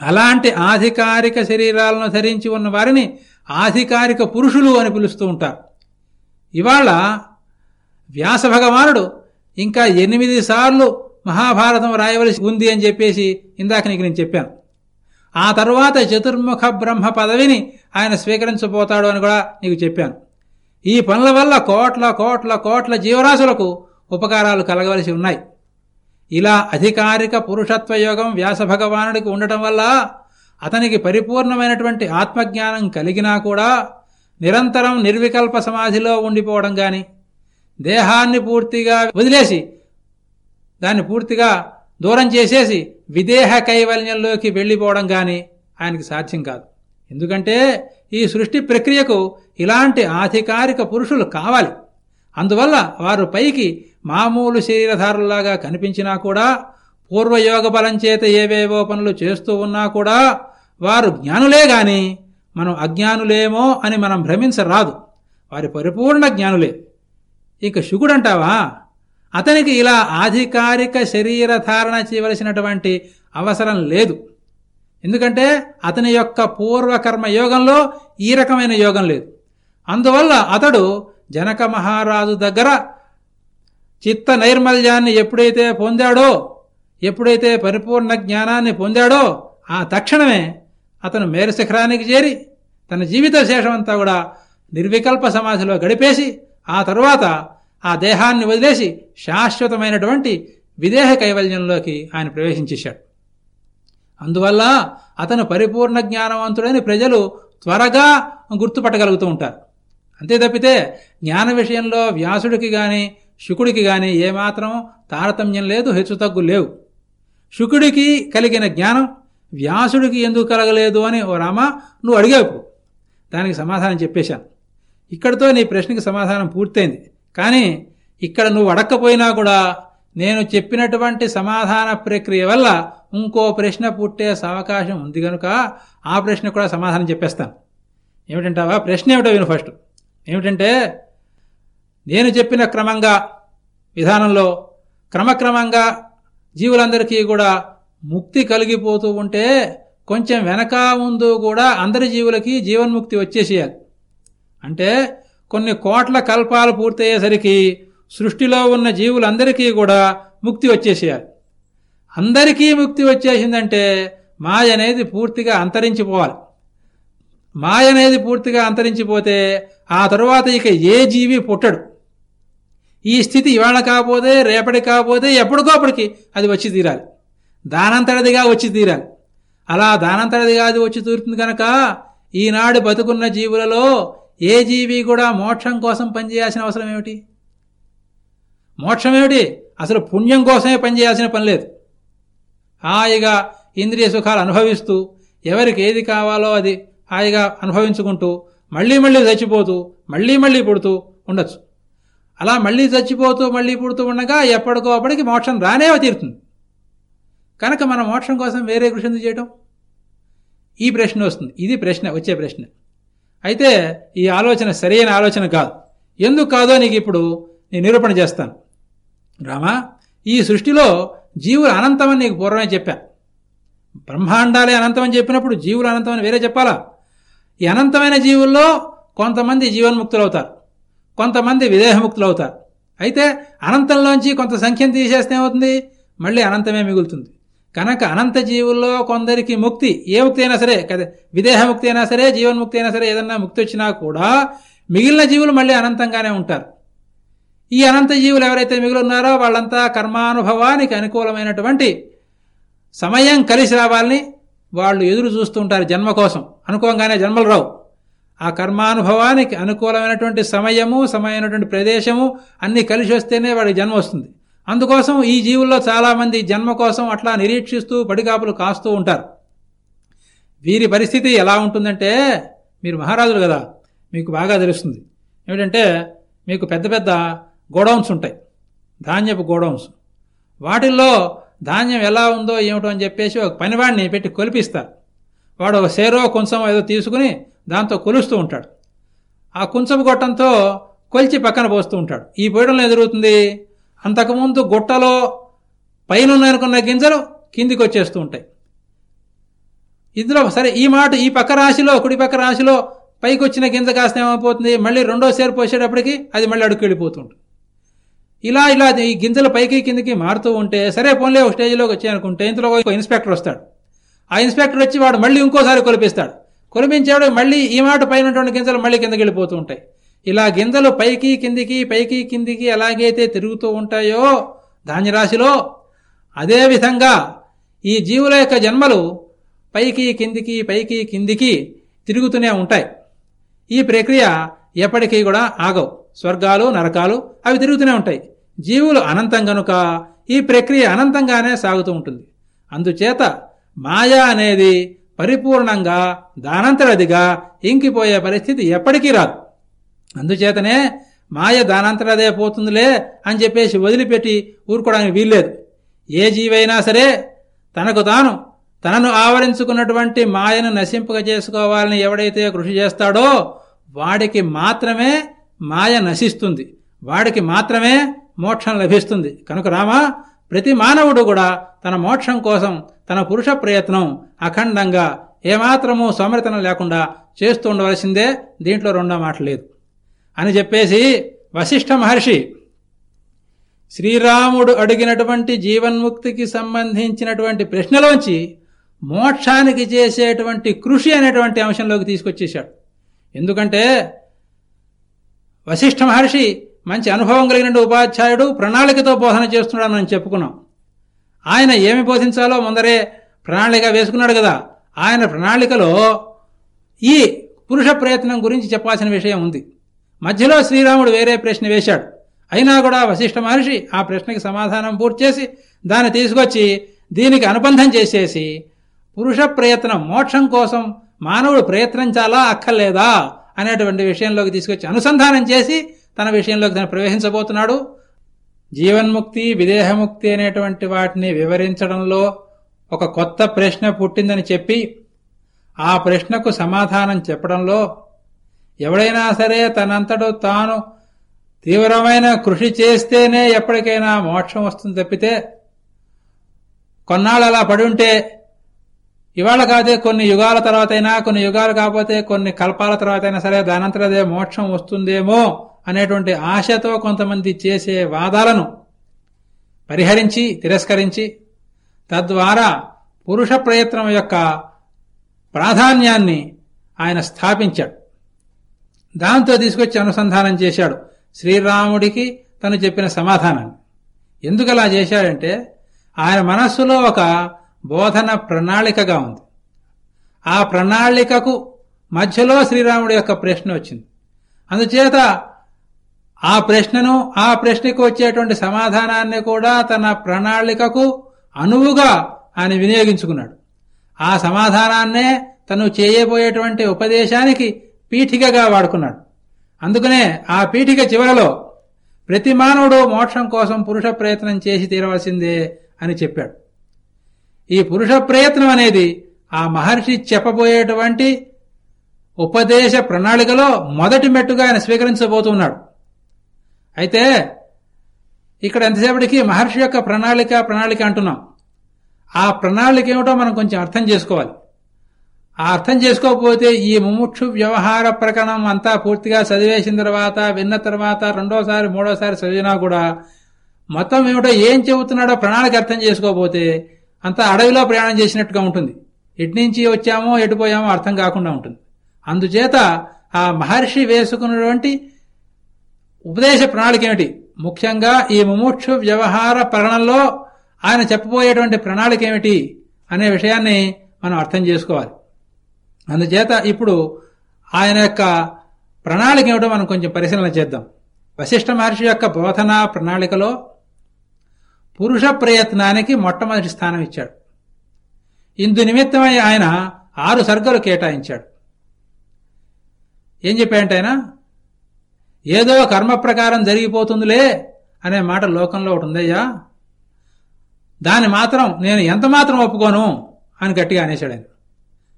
B: అలాంటి ఆధికారిక శరీరాలను ధరించి ఉన్న వారిని ఆధికారిక పురుషులు అని పిలుస్తూ ఉంటారు. ఇవాళ వ్యాస భగవానుడు ఇంకా ఎనిమిది సార్లు మహాభారతం రాయవలసి ఉంది అని చెప్పేసి ఇందాక నీకు నేను చెప్పాను. ఆ తర్వాత చతుర్ముఖ బ్రహ్మ పదవిని ఆయన స్వీకరించబోతాడు అని కూడా నీకు చెప్పాను. ఈ పనుల వల్ల కోట్ల కోట్ల కోట్ల జీవరాశులకు ఉపకారాలు కలగవలసి ఉన్నాయి. ఇలా అధికారిక పురుషత్వ యోగం వ్యాస భగవానుడికి ఉండటం వల్ల అతనికి పరిపూర్ణమైనటువంటి ఆత్మజ్ఞానం కలిగినా కూడా నిరంతరం నిర్వికల్ప సమాధిలో ఉండిపోవడం గాని దేహాన్ని పూర్తిగా వదిలేసి దాన్ని పూర్తిగా దూరం చేసేసి విదేహ కైవల్యంలోకి వెళ్ళిపోవడం గాని ఆయనకి సాధ్యం కాదు. ఎందుకంటే ఈ సృష్టి ప్రక్రియకు ఇలాంటి ఆధికారిక పురుషులు కావాలి. అందువల్ల వారు పైకి మామూలు శరీరధారులాగా కనిపించినా కూడా పూర్వయోగ బలం చేత ఏవేవో పనులు చేస్తూ ఉన్నా కూడా వారు జ్ఞానులే గాని మనం అజ్ఞానులేమో అని మనం భ్రమించరాదు. వారి పరిపూర్ణ జ్ఞానులే. ఇక శుకుడంటావా? అతనికి ఇలా ఆధికారిక శరీర ధారణ చేయవలసినటువంటి అవసరం లేదు. ఎందుకంటే అతని యొక్క పూర్వకర్మ యోగంలో ఈ రకమైన యోగం లేదు. అందువల్ల అతడు జనక మహారాజు దగ్గర చిత్త నైర్మల్యాన్ని ఎప్పుడైతే పొందాడో ఎప్పుడైతే పరిపూర్ణ జ్ఞానాన్ని పొందాడో ఆ తక్షణమే అతను మేరశిఖరానికి చేరి తన జీవిత శేషమంతా కూడా నిర్వికల్ప సమాధిలో గడిపేసి ఆ తరువాత ఆ దేహాన్ని వదిలేసి శాశ్వతమైనటువంటి విదేహ కైవల్యంలోకి ఆయన ప్రవేశించేశాడు. అందువల్ల అతను పరిపూర్ణ జ్ఞానవంతుడని ప్రజలు త్వరగా గుర్తుపట్టగలుగుతూ ఉంటారు. అంతే తప్పితే జ్ఞాన విషయంలో వ్యాసుడికి కానీ శుకుడికి కానీ ఏమాత్రం తారతమ్యం లేదు హెచ్చుతగ్గు లేవు. శుకుడికి కలిగిన జ్ఞానం వ్యాసుడికి ఎందుకు కలగలేదు అని ఓ రామ నువ్వు అడిగావు దానికి సమాధానం చెప్పేశాను. ఇక్కడితో నీ ప్రశ్నకి సమాధానం పూర్తయింది. కానీ ఇక్కడ నువ్వు అడక్కపోయినా కూడా నేను చెప్పినటువంటి సమాధాన ప్రక్రియ వల్ల ఇంకో ప్రశ్న పుట్టే అవకాశం ఉంది కనుక ఆ ప్రశ్న కూడా సమాధానం చెప్పేస్తాను. ఏమిటంటావా? ప్రశ్న ఏమిటో విను ఫస్ట్. ఏమిటంటే నేను చెప్పిన క్రమంగా విధానంలో క్రమక్రమంగా జీవులందరికీ కూడా ముక్తి కలిగిపోతూ ఉంటే కొంచెం వెనక ముందు కూడా అందరి జీవులకి జీవన్ముక్తి వచ్చేసేయాలి. అంటే కొన్ని కోట్ల కల్పాలు పూర్తయ్యేసరికి సృష్టిలో ఉన్న జీవులందరికీ కూడా ముక్తి వచ్చేసేయాలి. అందరికీ ముక్తి వచ్చేసిందంటే మాయ అనేది పూర్తిగా అంతరించిపోవాలి. మాయ అనేది పూర్తిగా అంతరించిపోతే ఆ తరువాత ఇక ఏ జీవి పుట్టడు. ఈ స్థితి ఇవాళ కాకపోతే రేపటి కాకపోతే ఎప్పటికో అప్పటికి అది వచ్చి తీరాలి. దానంతటిదిగా వచ్చి తీరాలి. అలా దానంతటిదిగా అది వచ్చి తీరుతుంది కనుక ఈనాడు బతుకున్న జీవులలో ఏ జీవి కూడా మోక్షం కోసం పనిచేయాల్సిన అవసరం ఏమిటి? మోక్షం ఏమిటి? అసలు పుణ్యం కోసమే పనిచేయాల్సిన పని లేదు. హాయిగా ఇంద్రియ సుఖాలు అనుభవిస్తూ ఎవరికి ఏది కావాలో అది హాయిగా అనుభవించుకుంటూ మళ్ళీ మళ్ళీ చచ్చిపోతూ మళ్ళీ మళ్ళీ పుడుతూ ఉండొచ్చు. అలా మళ్ళీ చచ్చిపోతూ మళ్ళీ పుడుతూ ఉండగా ఎప్పటికో అప్పటికి మోక్షం రానే తీరుతుంది. కనుక మన మోక్షం కోసం వేరే కృషి ఎందుకు చేయటం? ఈ ప్రశ్న వస్తుంది. ఇది ప్రశ్న వచ్చే ప్రశ్న. అయితే ఈ ఆలోచన సరైన ఆలోచన కాదు. ఎందుకు కాదో నీకు ఇప్పుడు నేను నిరూపణ చేస్తాను. రామా ఈ సృష్టిలో జీవులు అనంతమని నీకు పూర్వమే చెప్పా. బ్రహ్మాండాలే అనంతమని చెప్పినప్పుడు జీవులు అనంతమని వేరే చెప్పాలా? ఈ అనంతమైన జీవుల్లో కొంతమంది జీవన్ముక్తులు అవుతారు కొంతమంది విదేహముక్తులు అవుతారు అయితే అనంతంలోంచి కొంత సంఖ్యను తీసేస్తే ఏమవుతుంది? మళ్ళీ అనంతమే మిగులుతుంది. కనుక అనంత జీవుల్లో కొందరికి ముక్తి ఏ ముక్తి అయినా సరే కదా విదేహముక్తి అయినా సరే జీవన్ముక్తి అయినా సరే ఏదన్నా ముక్తి వచ్చినా కూడా మిగిలిన జీవులు మళ్ళీ అనంతంగానే ఉంటారు. ఈ అనంత జీవులు ఎవరైతే మిగులున్నారో వాళ్ళంతా కర్మానుభవానికి అనుకూలమైనటువంటి సమయం కలిసి రావాలని వాళ్ళు ఎదురు చూస్తుంటారు జన్మ కోసం. అనుకోగానే జన్మలు రావు. ఆ కర్మానుభవానికి అనుకూలమైనటువంటి సమయము సమయమైనటువంటి ప్రదేశము అన్నీ కలిసి వస్తేనే వాడికి జన్మ వస్తుంది. అందుకోసం ఈ జీవుల్లో చాలామంది జన్మ కోసం అట్లా నిరీక్షిస్తూ పడికాపులు కాస్తూ ఉంటారు. వీరి పరిస్థితి ఎలా ఉంటుందంటే మీరు మహారాజులు కదా మీకు బాగా తెలుస్తుంది. ఏమిటంటే మీకు పెద్ద పెద్ద గోడౌన్స్ ఉంటాయి. ధాన్యపు గోడౌన్స్. వాటిల్లో ధాన్యం ఎలా ఉందో ఏమిటో అని చెప్పేసి ఒక పనివాడిని పెట్టి కొలిపిస్తారు. వాడు ఒక సేరో కొంచెం ఏదో తీసుకుని దాంతో కొలుస్తూ ఉంటాడు. ఆ కుంచపు గొట్టంతో కొలిచి పక్కన పోస్తూ ఉంటాడు. ఈ పోయడంలో ఎదురవుతుంది అంతకుముందు గుట్టలో పైన అనుకున్న గింజలు కిందికి వచ్చేస్తూ ఉంటాయి. ఇందులో సరే ఈ మాట ఈ పక్క రాశిలో కుడి పక్క రాశిలో పైకి వచ్చిన గింజ కాస్త ఏమైపోతుంది? మళ్ళీ రెండో సేరు పోసేటప్పటికి అది మళ్ళీ అడుగు వెళ్ళిపోతుంటుంది. ఇలా ఇలా ఈ గింజలు పైకి కిందకి మారుతూ ఉంటే సరే పోన్లే ఒక స్టేజ్లోకి వచ్చాయనుకుంటే ఇంతలో ఒక ఇన్స్పెక్టర్ వస్తాడు. ఆ ఇన్స్పెక్టర్ వచ్చి వాడు మళ్ళీ ఇంకోసారి కొలిపిస్తాడు. కొలిపించేవాడు మళ్ళీ ఈ మాట పైన గింజలు మళ్ళీ కిందకి వెళ్ళిపోతూ ఉంటాయి. ఇలా గింజలు పైకి కిందికి పైకి కిందికి ఎలాగైతే తిరుగుతూ ఉంటాయో ధాన్యరాశిలో అదేవిధంగా ఈ జీవుల యొక్క జన్మలు పైకి కిందికి పైకి కిందికి తిరుగుతూనే ఉంటాయి. ఈ ప్రక్రియ ఎప్పటికీ కూడా ఆగవు. స్వర్గాలు నరకాలు అవి తిరుగుతూనే ఉంటాయి. జీవులు అనంతం గనుక ఈ ప్రక్రియ అనంతంగానే సాగుతూ ఉంటుంది. అందుచేత మాయ అనేది పరిపూర్ణంగా దానంతరదిగా ఇంకిపోయే పరిస్థితి ఎప్పటికీ రాదు. అందుచేతనే మాయ దానంతరదే పోతుందిలే అని చెప్పేసి వదిలిపెట్టి ఊరుకోవడానికి వీల్లేదు. ఏ జీవైనా సరే తనకు తాను తనను ఆవరించుకున్నటువంటి మాయను నశింపక చేసుకోవాలని ఎవడైతే కృషి చేస్తాడో వాడికి మాత్రమే మాయ నశిస్తుంది. వాడికి మాత్రమే మోక్షం లభిస్తుంది. కనుక రామా ప్రతి మానవుడు కూడా తన మోక్షం కోసం తన పురుష ప్రయత్నం అఖండంగా ఏమాత్రమూ సమర్థనం లేకుండా చేస్తూ ఉండవలసిందే. దీంట్లో రెండో మాట లేదు. అని చెప్పేసి వశిష్ఠ మహర్షి శ్రీరాముడు అడిగినటువంటి జీవన్ముక్తికి సంబంధించినటువంటి ప్రశ్నలోంచి మోక్షానికి చేసేటువంటి కృషి అనేటువంటి అంశంలోకి తీసుకొచ్చేశాడు. ఎందుకంటే వశిష్ఠ మహర్షి మంచి అనుభవం కలిగిన ఉపాధ్యాయుడు ప్రణాళికతో బోధన చేస్తున్నాడు అని చెప్పుకున్నాం. ఆయన ఏమి బోధించాలో ముందరే ప్రణాళిక వేసుకున్నాడు కదా. ఆయన ప్రణాళికలో ఈ పురుష ప్రయత్నం గురించి చెప్పాల్సిన విషయం ఉంది. మధ్యలో శ్రీరాముడు వేరే ప్రశ్న వేశాడు. అయినా కూడా వశిష్ఠ మహర్షి ఆ ప్రశ్నకి సమాధానం పూర్తి చేసి దాన్ని తీసుకొచ్చి దీనికి అనుబంధం చేసేసి పురుష ప్రయత్నం మోక్షం కోసం మానవుడు ప్రయత్నించాలా అక్కర్లేదా అనేటువంటి విషయంలోకి తీసుకొచ్చి అనుసంధానం చేసి తన విషయంలోకి తను ప్రవేశించబోతున్నాడు. జీవన్ముక్తి విదేహముక్తి అనేటువంటి వాటిని వివరించడంలో ఒక కొత్త ప్రశ్న పుట్టిందని చెప్పి ఆ ప్రశ్నకు సమాధానం చెప్పడంలో ఎవడైనా సరే తనంతటో తాను తీవ్రమైన కృషి చేస్తేనే ఎప్పటికైనా మోక్షం వస్తుంది తప్పితే కొన్నాళ్ళు అలా పడుంటే ఇవాళ కాదే కొన్ని యుగాల తర్వాత అయినా కొన్ని యుగాలు కాకపోతే కొన్ని కల్పాల తర్వాత అయినా సరే దానంతరదే మోక్షం వస్తుందేమో అనేటువంటి ఆశతో కొంతమంది చేసే వాదాలను పరిహరించి తిరస్కరించి తద్వారా పురుష ప్రయత్నం యొక్క ప్రాధాన్యాన్ని ఆయన స్థాపించాడు. దాంతో తీసుకొచ్చి అనుసంధానం చేశాడు. శ్రీరాముడికి తను చెప్పిన సమాధానాన్ని ఎందుకు అలా చేశాడంటే ఆయన మనస్సులో ఒక బోధన ప్రణాళికగా ఉంది. ఆ ప్రణాళికకు మధ్యలో శ్రీరాముడి యొక్క ప్రశ్న వచ్చింది. అందుచేత ఆ ప్రశ్నను ఆ ప్రశ్నకు వచ్చేటువంటి సమాధానాన్ని కూడా తన ప్రణాళికకు అనువుగా ఆయన వినియోగించుకున్నాడు. ఆ సమాధానాన్నే తను చేయబోయేటువంటి ఉపదేశానికి పీఠికగా వాడుకున్నాడు. అందుకనే ఆ పీఠిక చివరలో ప్రతి మానవుడు మోక్షం కోసం పురుష ప్రయత్నం చేసి తీరవలసిందే అని చెప్పాడు. ఈ పురుష ప్రయత్నం అనేది ఆ మహర్షి చెప్పబోయేటువంటి ఉపదేశ ప్రణాళికలో మొదటి మెట్టుగా ఆయన స్వీకరించబోతున్నాడు. అయితే ఇక్కడ ఎంతసేపటికి మహర్షి యొక్క ప్రణాళిక ప్రణాళిక అంటున్నాం. ఆ ప్రణాళిక ఏమిటో మనం కొంచెం అర్థం చేసుకోవాలి. ఆ అర్థం చేసుకోకపోతే ఈ ముముక్షు వ్యవహార ప్రకరణం అంతా పూర్తిగా చదివేసిన తర్వాత విన్న తర్వాత రెండోసారి మూడోసారి చదివినా కూడా మొత్తం ఏమిటో ఏం చెబుతున్నాడో ప్రణాళిక అర్థం చేసుకోకపోతే అంతా అడవిలో ప్రయాణం చేసినట్టుగా ఉంటుంది. ఎటు నుంచి వచ్చామో ఎటుపోయామో అర్థం కాకుండా ఉంటుంది. అందుచేత ఆ మహర్షి వేసుకున్నటువంటి ఉపదేశ ప్రణాళిక ఏమిటి? ముఖ్యంగా ఈ ముముక్షు వ్యవహార ప్రణంలో ఆయన చెప్పబోయేటువంటి ప్రణాళిక ఏమిటి అనే విషయాన్ని మనం అర్థం చేసుకోవాలి. అందుచేత ఇప్పుడు ఆయన యొక్క ప్రణాళిక ఏమిటో మనం కొంచెం పరిశీలన చేద్దాం. వశిష్ఠ మహర్షి యొక్క బోధనా ప్రణాళికలో పురుష ప్రయత్నానికి మొట్టమొదటి స్థానం ఇచ్చాడు. ఇందు నిమిత్తమై ఆయన ఆరు సర్గలు కేటాయించాడు. ఏం చెప్పాయంటే ఆయన? ఏదో కర్మ ప్రకారం జరిగిపోతుందిలే అనే మాట లోకంలో ఒకటి ఉందయ్యా. దాన్ని మాత్రం నేను ఎంత మాత్రం ఒప్పుకోను అని గట్టిగా అనేశాడు ఆయన.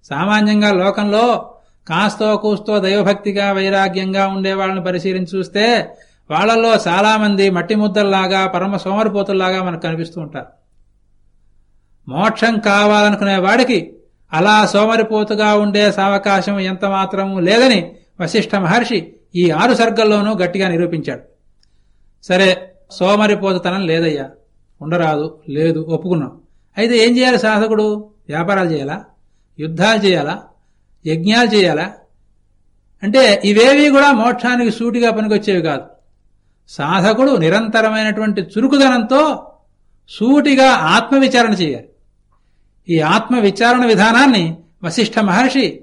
B: సామాన్యంగా లోకంలో కాస్తో కూస్తో దైవభక్తిగా వైరాగ్యంగా ఉండే వాళ్ళని పరిశీలించి చూస్తే వాళ్ళలో చాలామంది మట్టి ముద్దల్లాగా పరమ సోమరిపోతుల్లాగా మనకు కనిపిస్తూ ఉంటారు. మోక్షం కావాలనుకునే వాడికి అలా సోమరిపోతుగా ఉండే సావకాశం ఎంత మాత్రము లేదని వశిష్ఠ మహర్షి ఈ ఆరు సర్గల్లోనూ గట్టిగా నిరూపించాడు. సరే సోమరిపోతుతనం లేదయ్యా. ఉండరాదు లేదు ఒప్పుకున్నాం. అయితే ఏం చేయాలి సాధకుడు? వ్యాపారాలు చేయాలా? యుద్ధాలు చేయాలా? యజ్ఞాలు చేయాలా? అంటే ఇవేవి కూడా మోక్షానికి సూటిగా పనికొచ్చేవి కాదు. సాధకుడు నిరంతరమైనటువంటి చురుకుదనంతో సూటిగా ఆత్మవిచారణ చేయాలి. ఈ ఆత్మవిచారణ విధానాన్ని వశిష్ఠ మహర్షి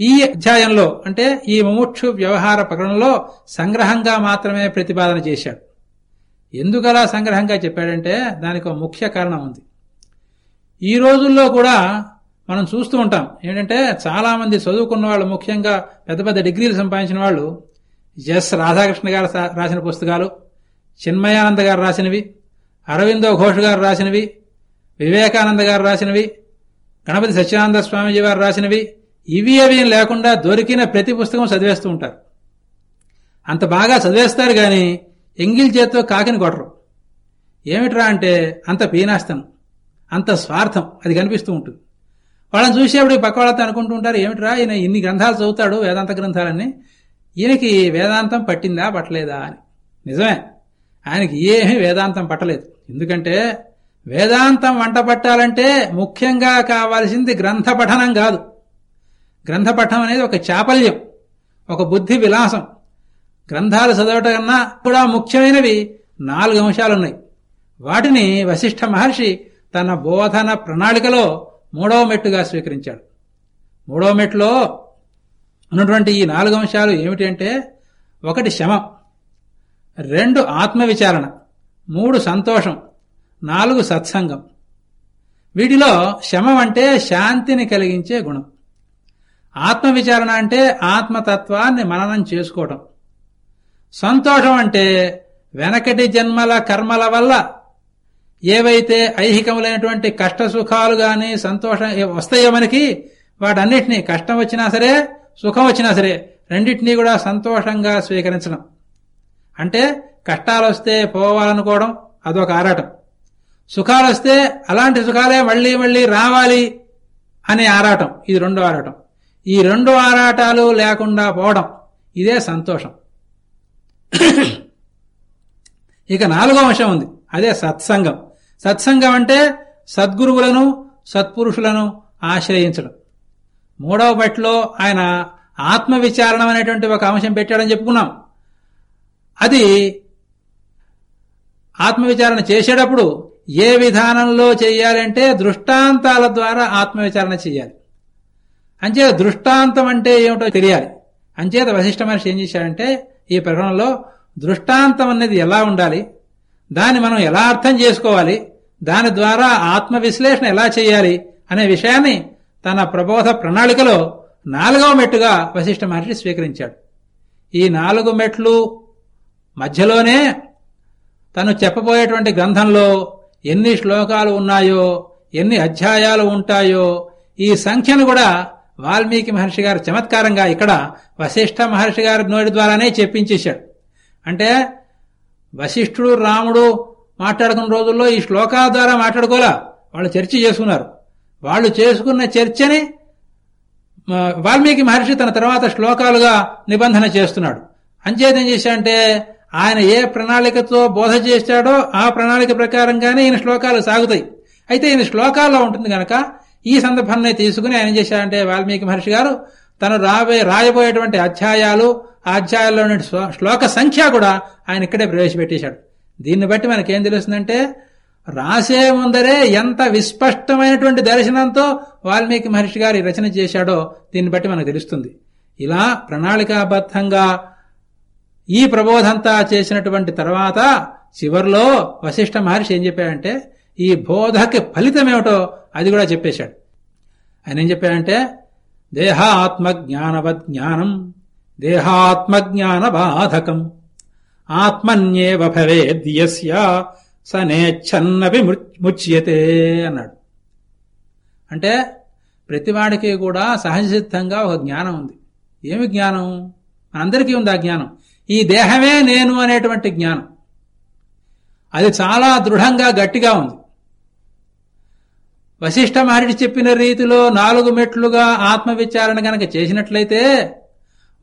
B: ఈ అధ్యాయంలో అంటే ఈ ముముక్షు వ్యవహార ప్రకరణలో సంగ్రహంగా మాత్రమే ప్రతిపాదన చేశాడు. ఎందుకలా సంగ్రహంగా చెప్పాడంటే దానికి ఒక ముఖ్య కారణం ఉంది. ఈ రోజుల్లో కూడా మనం చూస్తూ ఉంటాం. ఏంటంటే చాలామంది చదువుకున్న వాళ్ళు ముఖ్యంగా పెద్ద పెద్ద డిగ్రీలు సంపాదించిన వాళ్ళు ఎస్ రాధాకృష్ణ గారు రాసిన పుస్తకాలు చిన్మయానంద గారు రాసినవి అరవిందో ఘోష్ గారు రాసినవి వివేకానంద గారు రాసినవి గణపతి సత్యానంద స్వామీజీ గారు రాసినవి ఇవి అవి లేకుండా దొరికిన ప్రతి పుస్తకం చదివేస్తూ ఉంటారు. అంత బాగా చదివేస్తారు కానీ ఎంగిల్ చేత్తో కాకిని కొట్టరు. ఏమిట్రా అంటే అంత పీనాస్తం అంత స్వార్థం అది కనిపిస్తూ ఉంటుంది. వాళ్ళని చూసేప్పుడు పక్క వాళ్ళతో అనుకుంటుంటారు ఏమిట్రా ఈయన ఇన్ని గ్రంథాలు చదువుతాడు వేదాంత గ్రంథాలన్నీ? ఈయనకి వేదాంతం పట్టిందా పట్టలేదా? అని. నిజమే. ఆయనకి ఏమీ వేదాంతం పట్టలేదు. ఎందుకంటే వేదాంతం వంట పట్టాలంటే ముఖ్యంగా కావాల్సింది గ్రంథ పఠనం కాదు. గ్రంథ పఠనం అనేది ఒక చాపల్యం ఒక బుద్ధి విలాసం. గ్రంథాలు చదవటం కన్నా కూడా ముఖ్యమైనవి నాలుగు అంశాలున్నాయి. వాటిని వశిష్ఠ మహర్షి తన బోధన ప్రణాళికలో మూడవ మెట్టుగా స్వీకరించాడు. మూడవ మెట్టులో ఉన్నటువంటి ఈ నాలుగు అంశాలు ఏమిటంటే ఒకటి శమం రెండు ఆత్మవిచారణ మూడు సంతోషం నాలుగు సత్సంగం. వీటిలో శమం అంటే శాంతిని కలిగించే గుణం. ఆత్మవిచారణ అంటే ఆత్మతత్వాన్ని మననం చేసుకోవటం. సంతోషం అంటే వెనకటి జన్మల కర్మల వల్ల ఏవైతే ఐహికములైనటువంటి కష్ట సుఖాలు గాని సంతోషం వస్తాయో మనకి వాటన్నిటినీ కష్టం వచ్చినా సరే సుఖం వచ్చినా సరే రెండింటినీ కూడా సంతోషంగా స్వీకరించడం. అంటే కష్టాలు వస్తే పోవాలనుకోవడం అదొక ఆరాటం. సుఖాలు వస్తే అలాంటి సుఖాలే మళ్ళీ మళ్ళీ రావాలి అనే ఆరాటం. ఇది రెండో ఆరాటం. ఈ రెండు ఆరాటాలు లేకుండా పోవడం ఇదే సంతోషం. ఇక నాలుగో అంశం ఉంది. అదే సత్సంగం. సత్సంగం అంటే సద్గురువులను సత్పురుషులను ఆశ్రయించడం. మూడవ బట్లో ఆయన ఆత్మవిచారణం అనేటువంటి ఒక అంశం పెట్టాడని చెప్పుకున్నాం. అది ఆత్మవిచారణ చేసేటప్పుడు ఏ విధానంలో చేయాలంటే దృష్టాంతాల ద్వారా ఆత్మవిచారణ చేయాలి. అంచేత దృష్టాంతం అంటే ఏమిటో తెలియాలి. అంచేత వశిష్ఠ మహర్షి ఏం చేశాడంటే ఈ ప్రకటనలో దృష్టాంతం అనేది ఎలా ఉండాలి? దాన్ని మనం ఎలా అర్థం చేసుకోవాలి? దాని ద్వారా ఆత్మ విశ్లేషణ ఎలా చేయాలి? అనే విషయాన్ని తన ప్రబోధ ప్రణాళికలో నాలుగవ మెట్టుగా వశిష్ఠ మహర్షి స్వీకరించాడు. ఈ నాలుగు మెట్లు మధ్యలోనే తను చెప్పబోయేటువంటి గ్రంథంలో ఎన్ని శ్లోకాలు ఉన్నాయో ఎన్ని అధ్యాయాలు ఉంటాయో ఈ సంఖ్యను కూడా వాల్మీకి మహర్షి గారు చమత్కారంగా ఇక్కడ వశిష్ఠ మహర్షి గారి నోటి ద్వారానే చెప్పించేశాడు. అంటే వశిష్ఠుడు రాముడు మాట్లాడుకున్న రోజుల్లో ఈ శ్లోకాల ద్వారా మాట్లాడుకోలే వాళ్ళు చర్చ చేసుకున్నారు. వాళ్ళు చేసుకున్న చర్చని వాల్మీకి మహర్షి తన తర్వాత శ్లోకాలుగా నిబంధన చేస్తున్నాడు. అంచేతం ఏం చేశాడంటే ఆయన ఏ ప్రణాళికతో బోధ చేశాడో ఆ ప్రణాళిక ప్రకారంగానే ఈయన శ్లోకాలు సాగుతాయి. అయితే ఈయన శ్లోకాల్లో ఉంటుంది గనక ఈ సందర్భాన్ని తీసుకుని ఆయన చేశాడంటే వాల్మీకి మహర్షి గారు తను రాబోయే రాయబోయేటువంటి అధ్యాయాలు ఆ అధ్యాయాల్లో శ్లోక సంఖ్య కూడా ఆయన ఇక్కడే ప్రవేశపెట్టేశాడు. దీన్ని బట్టి మనకేం తెలుస్తుందంటే రాసే ముందరే ఎంత విస్పష్టమైనటువంటి దర్శనంతో వాల్మీకి మహర్షి గారి రచన చేశాడో దీన్ని బట్టి మనకు తెలుస్తుంది. ఇలా ప్రణాళికాబద్ధంగా ఈ ప్రబోధంతా చేసినటువంటి తర్వాత చివరిలో వశిష్ఠ మహర్షి ఏం చెప్పాడంటే ఈ బోధకి ఫలితం ఏమిటో అది కూడా చెప్పేశాడు. ఆయన ఏం చెప్పాడంటే దేహాత్మజ్ఞానవద్ జ్ఞానం దేహాత్మజ్ఞాన బాధకం ఆత్మన్యేవ భవేద్యస్య నేచ్ఛన్నవి ముచ్యతే అన్నాడు. అంటే ప్రతివాడికి కూడా సహజసిద్ధంగా ఒక జ్ఞానం ఉంది. ఏమి జ్ఞానం? అందరికీ ఉంది ఆ జ్ఞానం? ఈ దేహమే నేను అనేటువంటి జ్ఞానం. అది చాలా దృఢంగా గట్టిగా ఉంది. వశిష్ఠ మహర్షి చెప్పిన రీతిలో నాలుగు మెట్లుగా ఆత్మవిచారణ గనక చేసినట్లయితే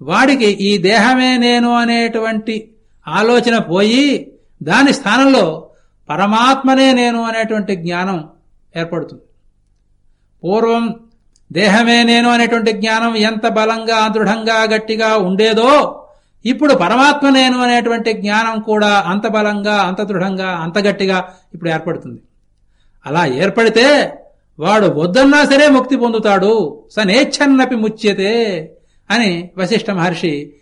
B: వాడికి ఈ దేహమే నేను అనేటువంటి ఆలోచన పోయి దాని స్థానంలో పరమాత్మనే నేను అనేటువంటి జ్ఞానం ఏర్పడుతుంది. పూర్వం దేహమే నేను అనేటువంటి జ్ఞానం ఎంత బలంగా దృఢంగా గట్టిగా ఉండేదో ఇప్పుడు పరమాత్మ నేను అనేటువంటి జ్ఞానం కూడా అంత బలంగా అంత దృఢంగా అంత గట్టిగా ఇప్పుడు ఏర్పడుతుంది. అలా ఏర్పడితే వాడు వద్దన్నా సరే ముక్తి పొందుతాడు. సనేచ్ఛన్నపి ముచ్యతే అని వశిష్ఠ మహర్షి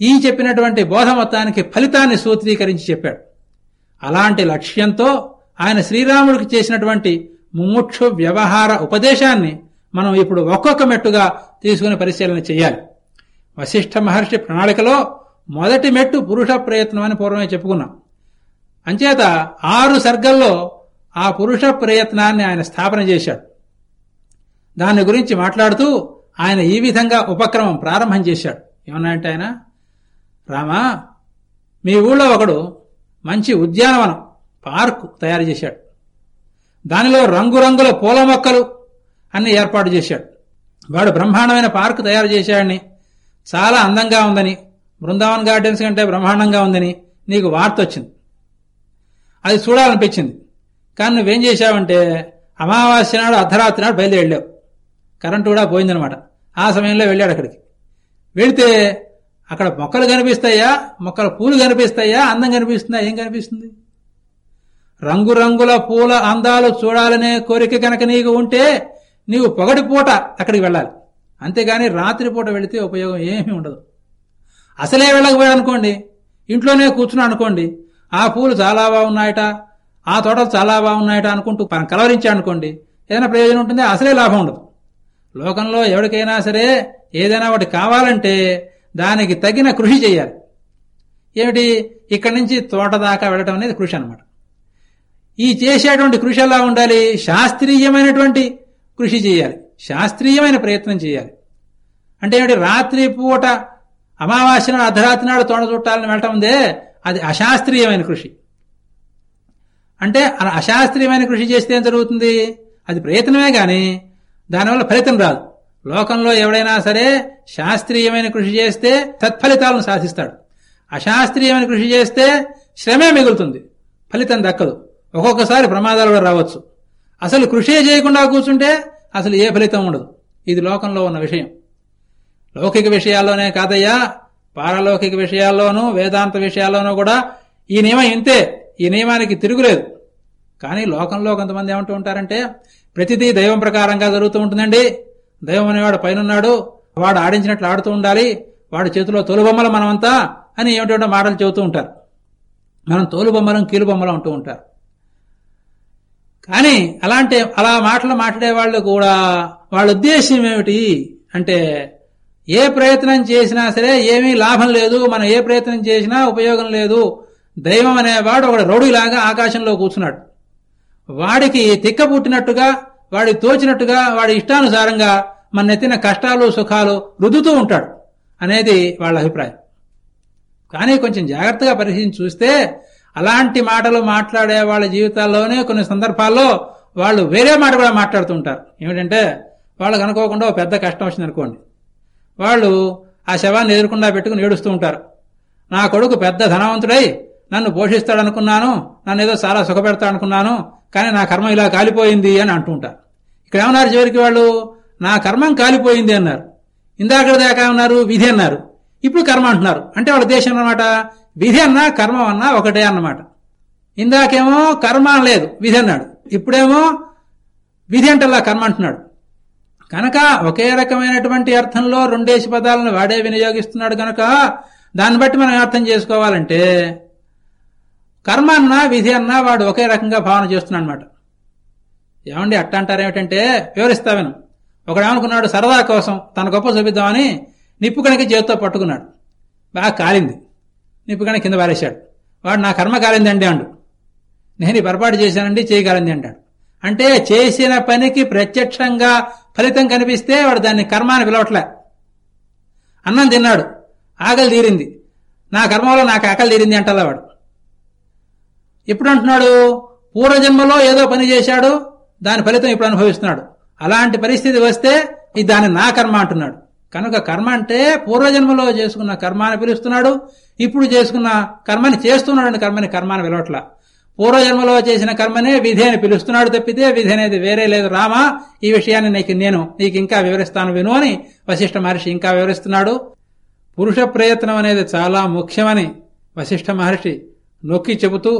B: ఈ చెప్పినటువంటి బోధ మొత్తానికి ఫలితాన్ని సూత్రీకరించి చెప్పాడు. అలాంటి లక్ష్యంతో ఆయన శ్రీరాముడికి చేసినటువంటి ముముక్షు వ్యవహార ఉపదేశాన్ని మనం ఇప్పుడు ఒక్కొక్క మెట్టుగా తీసుకుని పరిశీలన చేయాలి. వశిష్ఠ మహర్షి ప్రణాళికలో మొదటి మెట్టు పురుష ప్రయత్నం అని పూర్వమే చెప్పుకున్నాం. అంచేత ఆరు సర్గల్లో ఆ పురుష ప్రయత్నాన్ని ఆయన స్థాపన చేశాడు. దాని గురించి మాట్లాడుతూ ఆయన ఈ విధంగా ఉపక్రమం ప్రారంభం చేశాడు. ఏమన్నాయంటే ఆయన రామా మీ ఊళ్ళో ఒకడు మంచి ఉద్యానవనం పార్కు తయారు చేశాడు. దానిలో రంగురంగుల పూల మొక్కలు అన్ని ఏర్పాటు చేశాడు. వాడు బ్రహ్మాండమైన పార్కు తయారు చేశాడని చాలా అందంగా ఉందని బృందావన్ గార్డెన్స్ కంటే బ్రహ్మాండంగా ఉందని నీకు వార్త వచ్చింది. అది చూడాలనిపించింది. కానీ నువ్వేం చేశావంటే అమావాస్య నాడు అర్ధరాత్రి నాడు బయలుదేరలేవు. కరెంటు కూడా పోయిందనమాట. ఆ సమయంలో వెళ్ళాడు అక్కడికి. వెళితే అక్కడ మొక్కలు కనిపిస్తాయా? మొక్కల పూలు కనిపిస్తాయా? అందం కనిపిస్తుందా? ఏం కనిపిస్తుంది? రంగురంగుల పూల అందాలు చూడాలనే కోరిక కనుక నీకు ఉంటే నీవు పొగటి పూట అక్కడికి వెళ్ళాలి. అంతేగాని రాత్రిపూట వెళితే ఉపయోగం ఏమీ ఉండదు. అసలే వెళ్ళకపోయాడు అనుకోండి ఇంట్లోనే కూర్చున్నా అనుకోండి ఆ పూలు చాలా బాగున్నాయట ఆ తోటలు చాలా బాగున్నాయట అనుకుంటూ కలవరించాడు అనుకోండి ఏదైనా ప్రయోజనం ఉంటుంది అసలే లాభం ఉండదు. లోకంలో ఎవరికైనా సరే ఏదైనా ఒకటి కావాలంటే దానికి తగిన కృషి చేయాలి. ఏమిటి? ఇక్కడి నుంచి తోట దాకా వెళ్ళటం అనేది కృషి అనమాట ఈ చేసేటువంటి కృషి ఎలా ఉండాలి? శాస్త్రీయమైనటువంటి కృషి చేయాలి. శాస్త్రీయమైన ప్రయత్నం చేయాలి. అంటే ఏమిటి? రాత్రి పూట అమావాస్య నాడు అర్ధరాత్రి నాడు తోట చుట్టాలని వెళ్ళటం ఉందే అది అశాస్త్రీయమైన కృషి. అంటే అశాస్త్రీయమైన కృషి చేస్తే ఏం జరుగుతుంది? అది ప్రయత్నమే గాని దానివల్ల ఫలితం రాదు. లోకంలో ఎవడైనా సరే శాస్త్రీయమైన కృషి చేస్తే తత్ఫలితాలను సాధిస్తాడు. అశాస్త్రీయమైన కృషి చేస్తే శ్రమే మిగులుతుంది. ఫలితం దక్కదు. ఒక్కొక్కసారి ప్రమాదాలు కూడా రావచ్చు. అసలు కృషి చేయకుండా కూర్చుంటే అసలు ఏ ఫలితం ఉండదు. ఇది లోకంలో ఉన్న విషయం. లౌకిక విషయాల్లోనే కాదయ్యా పారలౌకిక విషయాల్లోనూ వేదాంత విషయాల్లోనూ కూడా ఈ నియమం ఇంతే. ఈ నియమానికి తిరుగులేదు. కానీ లోకంలో కొంతమంది ఏమంటూ ఉంటారంటే ప్రతిదీ దైవం ప్రకారంగా జరుగుతూ ఉంటుందండి. దైవం అనేవాడు పైనున్నాడు వాడు ఆడించినట్లు ఆడుతూ ఉండాలి వాడి చేతిలో తోలుబొమ్మలు మనమంతా అని ఏమిటంటే మాటలు చెబుతూ ఉంటారు. మనం తోలుబొమ్మలం కీలుబొమ్మలు అంటూ ఉంటారు. కానీ అలాంటి అలా మాటలు మాట్లాడే వాళ్ళు కూడా వాళ్ళ ఉద్దేశం ఏమిటి అంటే ఏ ప్రయత్నం చేసినా సరే ఏమీ లాభం లేదు మనం ఏ ప్రయత్నం చేసినా ఉపయోగం లేదు. దైవం అనేవాడు ఒక రౌడీలాగా ఆకాశంలో కూర్చున్నాడు. వాడికి తిక్క పుట్టినట్టుగా వాడి తోచినట్టుగా వాడి ఇష్టానుసారంగా మన నెత్తిన కష్టాలు సుఖాలు రుద్దుతూ ఉంటాడు అనేది వాళ్ళ అభిప్రాయం. కానీ కొంచెం జాగ్రత్తగా పరిశీలించి చూస్తే అలాంటి మాటలు మాట్లాడే వాళ్ళ జీవితాల్లోనే కొన్ని సందర్భాల్లో వాళ్ళు వేరే మాట కూడా మాట్లాడుతూ ఉంటారు ఏమిటంటే వాళ్ళకు అనుకోకుండా పెద్ద కష్టం వచ్చింది అనుకోండి. వాళ్ళు ఆ శవాన్ని ఎదురకుండా పెట్టుకుని ఏడుస్తూ ఉంటారు. నా కొడుకు పెద్ద ధనవంతుడై నన్ను పోషిస్తాడనుకున్నాను నన్ను ఏదో చాలా సుఖపెడతాడనుకున్నాను కానీ నా కర్మ ఇలా కాలిపోయింది అని అంటుంటారు ఇక్కడ ఏమన్నారు చివరికి వాళ్ళు? నా కర్మం కాలిపోయింది అన్నారు. ఇందాక దాకా ఉన్నారు విధి అన్నారు. ఇప్పుడు కర్మ అంటున్నారు. అంటే వాళ్ళ దేశం అన్నమాట విధి అన్నా కర్మం అన్నా ఒకటే అన్నమాట. ఇందాకేమో కర్మ లేదు విధి అన్నాడు. ఇప్పుడేమో విధి అంటల్లా కర్మ అంటున్నాడు. కనుక ఒకే రకమైనటువంటి అర్థంలో రెండేసి పదాలను వాడే వినియోగిస్తున్నాడు కనుక దాన్ని బట్టి మనం అర్థం చేసుకోవాలంటే కర్మ అన్నా విధి అన్నా వాడు ఒకే రకంగా భావన చేస్తున్నాడు అనమాట ఏమండి అట్ట అంటారేమిటంటే వివరిస్తా విను. ఒకడు ఏమనుకున్నాడు సరదా కోసం తన గొప్ప చూపిద్దామని నిప్పు కనుక చేతితో పట్టుకున్నాడు. బాగా కాలింది. నిప్పు కనుక కింద పారేశాడు. వాడు నా కర్మ కాలిందండి అండు నేను పొరపాటు చేశానండి చేయగలింది అంటాడు. అంటే చేసిన పనికి ప్రత్యక్షంగా ఫలితం కనిపిస్తే వాడు దాన్ని కర్మ అని పిలవట్లే. అన్నం తిన్నాడు. ఆకలి తీరింది. నా కర్మలో నాకు ఆకలి తీరింది అంటలా వాడు. ఎప్పుడు అంటున్నాడు పూర్వజన్మలో ఏదో పని చేశాడు దాని ఫలితం ఇప్పుడు అనుభవిస్తున్నాడు. అలాంటి పరిస్థితి వస్తే ఇది దాని నా కర్మ అంటున్నాడు. కనుక కర్మ అంటే పూర్వజన్మలో చేసుకున్న కర్మ అని పిలుస్తున్నాడు ఇప్పుడు చేసుకున్న కర్మని చేస్తున్నాడు కర్మని కర్మ అని పూర్వజన్మలో చేసిన కర్మనే విధి అని పిలుస్తున్నాడు తప్పితే విధి అనేది వేరే లేదు. రామా ఈ విషయాన్ని నీకు నేను నీకు ఇంకా వివరిస్తాను విను అని వశిష్ఠ మహర్షి ఇంకా వివరిస్తున్నాడు. పురుష ప్రయత్నం అనేది చాలా ముఖ్యమని వశిష్ఠ మహర్షి నొక్కి చెబుతూ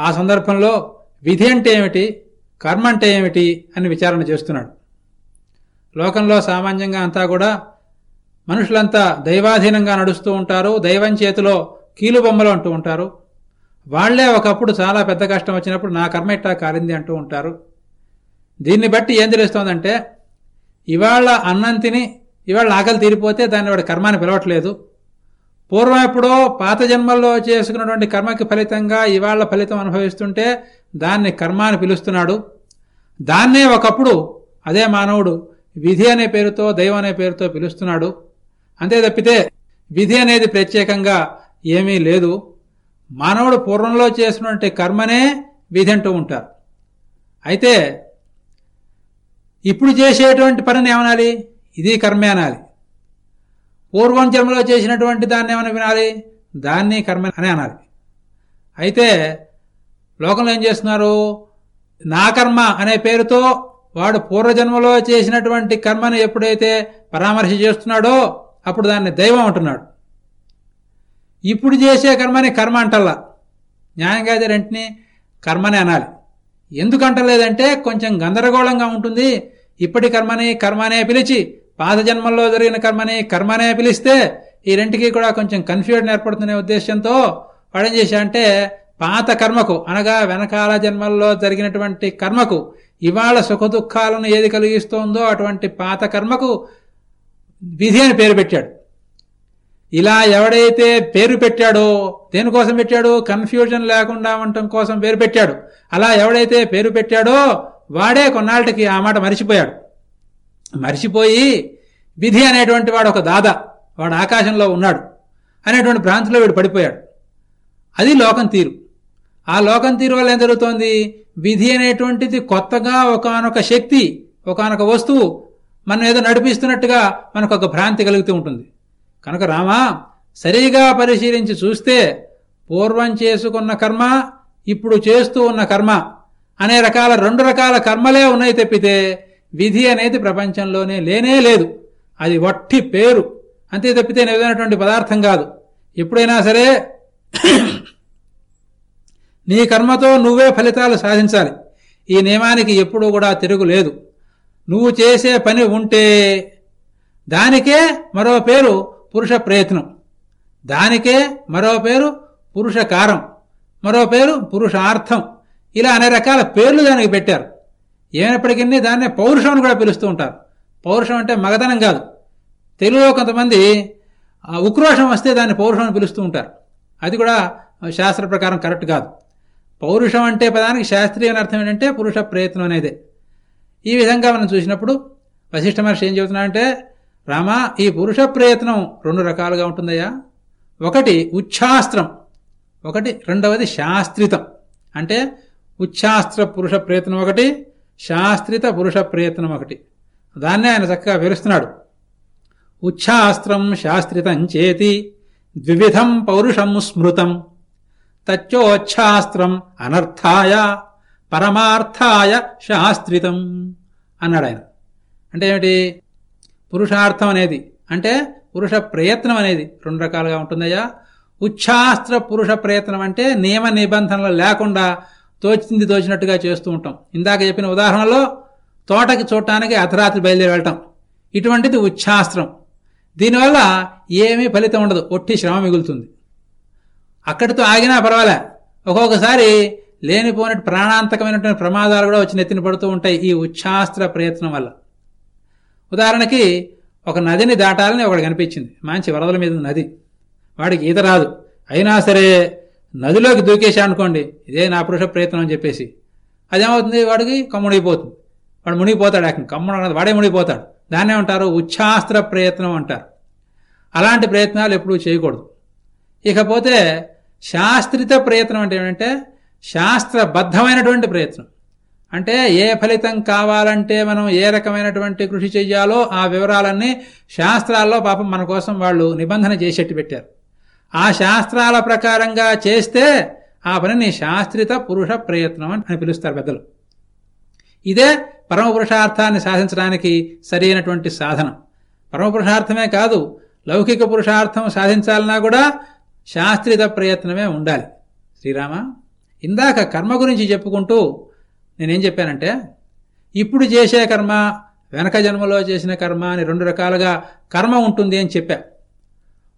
B: ఆ సందర్భంలో విధి అంటే ఏమిటి? కర్మ అంటే ఏమిటి? అని విచారణ చేస్తున్నాడు. లోకంలో సామాన్యంగా అంతా కూడా మనుషులంతా దైవాధీనంగా నడుస్తూ ఉంటారు దైవం చేతిలో కీలుబొమ్మలు అంటూ ఉంటారు. వాళ్ళే ఒకప్పుడు చాలా పెద్ద కష్టం వచ్చినప్పుడు నా కర్మ ఇట్టా కాలింది అంటూ ఉంటారు. దీన్ని బట్టి ఏం తెలుస్తోందంటే ఇవాళ అన్నం తిని ఇవాళ ఆకలి తీరిపోతే దాన్ని వాడు కర్మాన్ని పిలవట్లేదు. పూర్వం ఎప్పుడో పాత జన్మల్లో చేసుకున్నటువంటి కర్మకి ఫలితంగా ఇవాళ ఫలితం అనుభవిస్తుంటే దాన్ని కర్మ అని పిలుస్తున్నాడు. దాన్నే ఒకప్పుడు అదే మానవుడు విధి అనే పేరుతో దైవం అనే పేరుతో పిలుస్తున్నాడు. అంతే తప్పితే విధి అనేది ప్రత్యేకంగా ఏమీ లేదు. మానవుడు పూర్వంలో చేసినటువంటి కర్మనే విధి అంటూ ఉంటారు. అయితే ఇప్పుడు చేసేటువంటి పనిని ఏమనాలి? ఇది కర్మే అనాలి. పూర్వం జన్మలో చేసినటువంటి దాన్ని ఏమని వినాలి? దాన్ని కర్మ అని అనాలి. అయితే లోకంలో ఏం చేస్తున్నారు? నా కర్మ అనే పేరుతో వాడు పూర్వజన్మలో చేసినటువంటి కర్మను ఎప్పుడైతే పరామర్శ చేస్తున్నాడో అప్పుడు దాన్ని దైవం అంటున్నాడు. ఇప్పుడు చేసే కర్మని కర్మ అంటల్లా. న్యాయంగా అయితే రెంటిని కర్మని అనాలి. ఎందుకంటలేదంటే కొంచెం గందరగోళంగా ఉంటుంది. ఇప్పటి కర్మని కర్మనే పిలిచి పాత జన్మల్లో జరిగిన కర్మని కర్మనే పిలిస్తే ఈ రెంటికి కూడా కొంచెం కన్ఫ్యూజన్ ఏర్పడుతున్న ఉద్దేశంతో వాడేం చేశాడంటే పాత కర్మకు అనగా వెనకాల జన్మల్లో జరిగినటువంటి కర్మకు ఇవాళ సుఖ దుఃఖాలను ఏది కలిగిస్తోందో అటువంటి పాత కర్మకు విధి అని పేరు పెట్టాడు. ఇలా ఎవడైతే పేరు పెట్టాడో దేనికోసం పెట్టాడు? కన్ఫ్యూజన్ లేకుండా ఉండటం కోసం పేరు పెట్టాడు. అలా ఎవడైతే పేరు పెట్టాడో వాడే కొన్నాళ్ళకి ఆ మాట మరిచిపోయాడు. మరిచిపోయి విధి అనేటువంటి వాడు ఒక దాదా వాడు ఆకాశంలో ఉన్నాడు అనేటువంటి భ్రాంతిలో వీడు పడిపోయాడు. అది లోకం తీరు. ఆ లోకం తీరు వల్ల ఏం జరుగుతోంది? విధి అనేటువంటిది కొత్తగా ఒకనొక శక్తి ఒకనొక వస్తువు మనం ఏదో నడిపిస్తున్నట్టుగా మనకు ఒక భ్రాంతి కలుగుతూ ఉంటుంది. కనుక రామా సరిగా పరిశీలించి చూస్తే పూర్వం చేసుకున్న కర్మ ఇప్పుడు చేస్తూ ఉన్న కర్మ అనే రకాల రెండు రకాల కర్మలే ఉన్నాయి తప్పితే విధి అనేది ప్రపంచంలోనే లేనే లేదు. అది వట్టి పేరు. అంతే తప్పితే నిజమైనటువంటి పదార్థం కాదు. ఎప్పుడైనా సరే నీ కర్మతో నువ్వే ఫలితాలు సాధించాలి. ఈ నియమానికి ఎప్పుడూ కూడా తిరుగు లేదు. నువ్వు చేసే పని ఉంటే దానికే మరో పేరు పురుష ప్రయత్నం. దానికే మరో పేరు పురుషకారం. మరో పేరు పురుషార్థం. ఇలా అనే రకాల పేర్లు దానికి పెట్టారు. ఏమైనప్పటికీ దాన్నే పౌరుషం అని కూడా పిలుస్తూ ఉంటారు. పౌరుషం అంటే మగధనం కాదు. తెలుగులో కొంతమంది ఉక్రోషం వస్తే దాన్ని పౌరుషం అని పిలుస్తూ ఉంటారు. అది కూడా శాస్త్ర ప్రకారం కరెక్ట్ కాదు. పౌరుషం అంటే పదానికి శాస్త్రీయ అర్థం ఏంటంటే పురుష ప్రయత్నం అనేదే. ఈ విధంగా మనం చూసినప్పుడు వశిష్ఠ మహర్షి ఏం చెబుతున్నాడంటే రామా ఈ పురుష ప్రయత్నం రెండు రకాలుగా ఉంటుందయ్యా. ఒకటి ఉచ్ఛాస్త్రం ఒకటి రెండవది శాస్త్రితం. అంటే ఉచ్ఛాస్త్ర పురుష ప్రయత్నం ఒకటి శాస్త్రిత పురుష ప్రయత్నం ఒకటి. దాన్నే ఆయన చక్కగా వివరిస్తున్నాడు. ఉచ్ఛాస్త్రం శాస్త్రితం చేతి ద్విధం పౌరుషం స్మృతం. తచ్చోచ్ఛాస్త్రం అనర్థాయ పరమార్థాయ శాస్త్రితం అన్నాడు ఆయన. అంటే ఏమిటి? పురుషార్థం అనేది అంటే పురుష ప్రయత్నం అనేది రెండు రకాలుగా ఉంటుందయ్యా. ఉచ్ఛాస్త్ర పురుష ప్రయత్నం అంటే నియమ నిబంధనలు లేకుండా తోచింది తోచినట్టుగా చేస్తూ ఉంటాం. ఇందాక చెప్పిన ఉదాహరణలో తోటకి చూడటానికి అర్ధరాత్రి బయలుదేరి వెళ్ళటం. ఇటువంటిది ఉచ్ఛాస్త్రం. దీనివల్ల ఏమీ ఫలితం ఉండదు. ఒట్టి శ్రమ మిగులుతుంది. అక్కడితో ఆగినా పర్వాలే. ఒక్కొక్కసారి లేనిపోయినట్టు ప్రాణాంతకమైనటువంటి ప్రమాదాలు కూడా వచ్చి నెత్తిన పడుతూ ఉంటాయి ఈ ఉచ్ఛాస్త్ర ప్రయత్నం వల్ల. ఉదాహరణకి ఒక నదిని దాటాలని ఒకడు కనిపించింది మంచి వరదల మీద నది. వాడికి ఈత రాదు. అయినా సరే నదిలోకి దూకేసా అనుకోండి ఇదే నా పురుష ప్రయత్నం అని చెప్పేసి. అదేమవుతుంది? వాడికి కమ్ముడిపోతుంది వాడు మునిగిపోతాడు అక్కడ కమ్ముడు వాడే మునిగిపోతాడు. దాన్నే ఉంటారు ఉచ్ఛాస్త్ర ప్రయత్నం అంటారు. అలాంటి ప్రయత్నాలు ఎప్పుడూ చేయకూడదు. ఇకపోతే శాస్త్రిత ప్రయత్నం అంటే ఏమంటే శాస్త్రబద్ధమైనటువంటి ప్రయత్నం. అంటే ఏ ఫలితం కావాలంటే మనం ఏ రకమైనటువంటి కృషి చెయ్యాలో ఆ వివరాలన్నీ శాస్త్రాల్లో పాపం మన కోసం వాళ్ళు నిబంధన చేసేట్టు పెట్టారు. ఆ శాస్త్రాల ప్రకారంగా చేస్తే ఆ పనిని శాస్త్రిత పురుష ప్రయత్నం అని పిలుస్తారు పెద్దలు. ఇదే పరమపురుషార్థాన్ని సాధించడానికి సరైనటువంటి సాధనం. పరమపురుషార్థమే కాదు లౌకిక పురుషార్థం సాధించాలన్నా కూడా శాస్త్రిత ప్రయత్నమే ఉండాలి. శ్రీరామ ఇందాక కర్మ గురించి చెప్పుకుంటూ నేనేం చెప్పానంటే ఇప్పుడు చేసే కర్మ వెనక జన్మలో చేసిన కర్మ అని రెండు రకాలుగా కర్మ ఉంటుంది అని చెప్పా.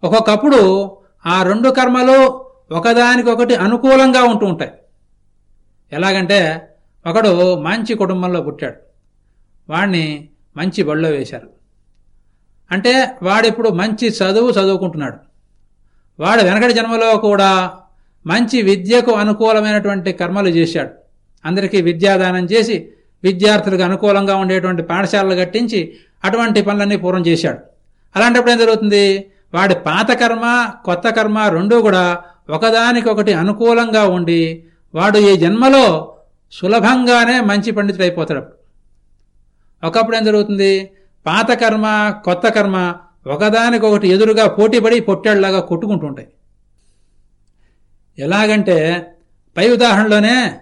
B: ఒక్కొక్కప్పుడు ఆ రెండు కర్మలు ఒకదానికొకటి అనుకూలంగా ఉంటూ ఉంటాయి. ఎలాగంటే ఒకడు మంచి కుటుంబంలో పుట్టాడు. వాడిని మంచి బళ్ళో వేశారు. అంటే వాడిప్పుడు మంచి చదువు చదువుకుంటున్నాడు. వాడు వెనకటి జన్మలో కూడా మంచి విద్యకు అనుకూలమైనటువంటి కర్మలు చేశాడు. అందరికీ విద్యాదానం చేసి విద్యార్థులకు అనుకూలంగా ఉండేటువంటి పాఠశాలలు కట్టించి అటువంటి పనులన్నీ పూర్వం చేశాడు. అలాంటప్పుడు ఏం జరుగుతుంది? వాడి పాత కర్మ కొత్త కర్మ రెండూ కూడా ఒకదానికొకటి అనుకూలంగా ఉండి వాడు ఈ జన్మలో సులభంగానే మంచి పండితుడు అయిపోతాడు. ఒకప్పుడు ఏం జరుగుతుంది? పాత కర్మ కొత్త కర్మ ఒకదానికొకటి ఎదురుగా పోటీపడి పొట్టాళ్ళలాగా కొట్టుకుంటుంటాయి ఎలాగంటే పై ఉదాహరణలోనే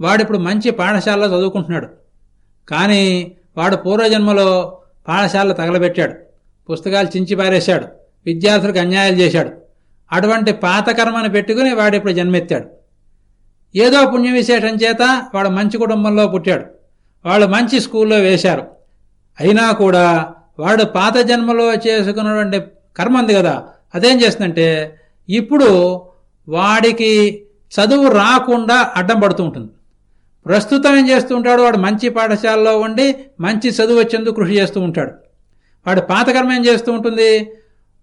B: వాడిప్పుడు మంచి పాఠశాలలో చదువుకుంటున్నాడు. కానీ వాడు పూర్వజన్మలో పాఠశాలలో తగలబెట్టాడు. పుస్తకాలు చించి పారేశాడు. విద్యార్థులకు అన్యాయాలు చేశాడు. అటువంటి పాత కర్మను పెట్టుకుని వాడిప్పుడు జన్మెత్తాడు. ఏదో పుణ్య విశేషం చేత వాడు మంచి కుటుంబంలో పుట్టాడు. వాళ్ళు మంచి స్కూల్లో వేశారు. అయినా కూడా వాడు పాత జన్మలో చేసుకున్నటువంటి కర్మ ఉంది కదా అదేం చేస్తుందంటే ఇప్పుడు వాడికి చదువు రాకుండా అడ్డం పడుతూ ఉంటుంది. ప్రస్తుతం ఏం చేస్తూ ఉంటాడు? వాడు మంచి పాఠశాలలో ఉండి మంచి చదువు వచ్చేందుకు కృషి చేస్తూ ఉంటాడు. వాడు పాత కర్మ ఏం చేస్తూ ఉంటుంది?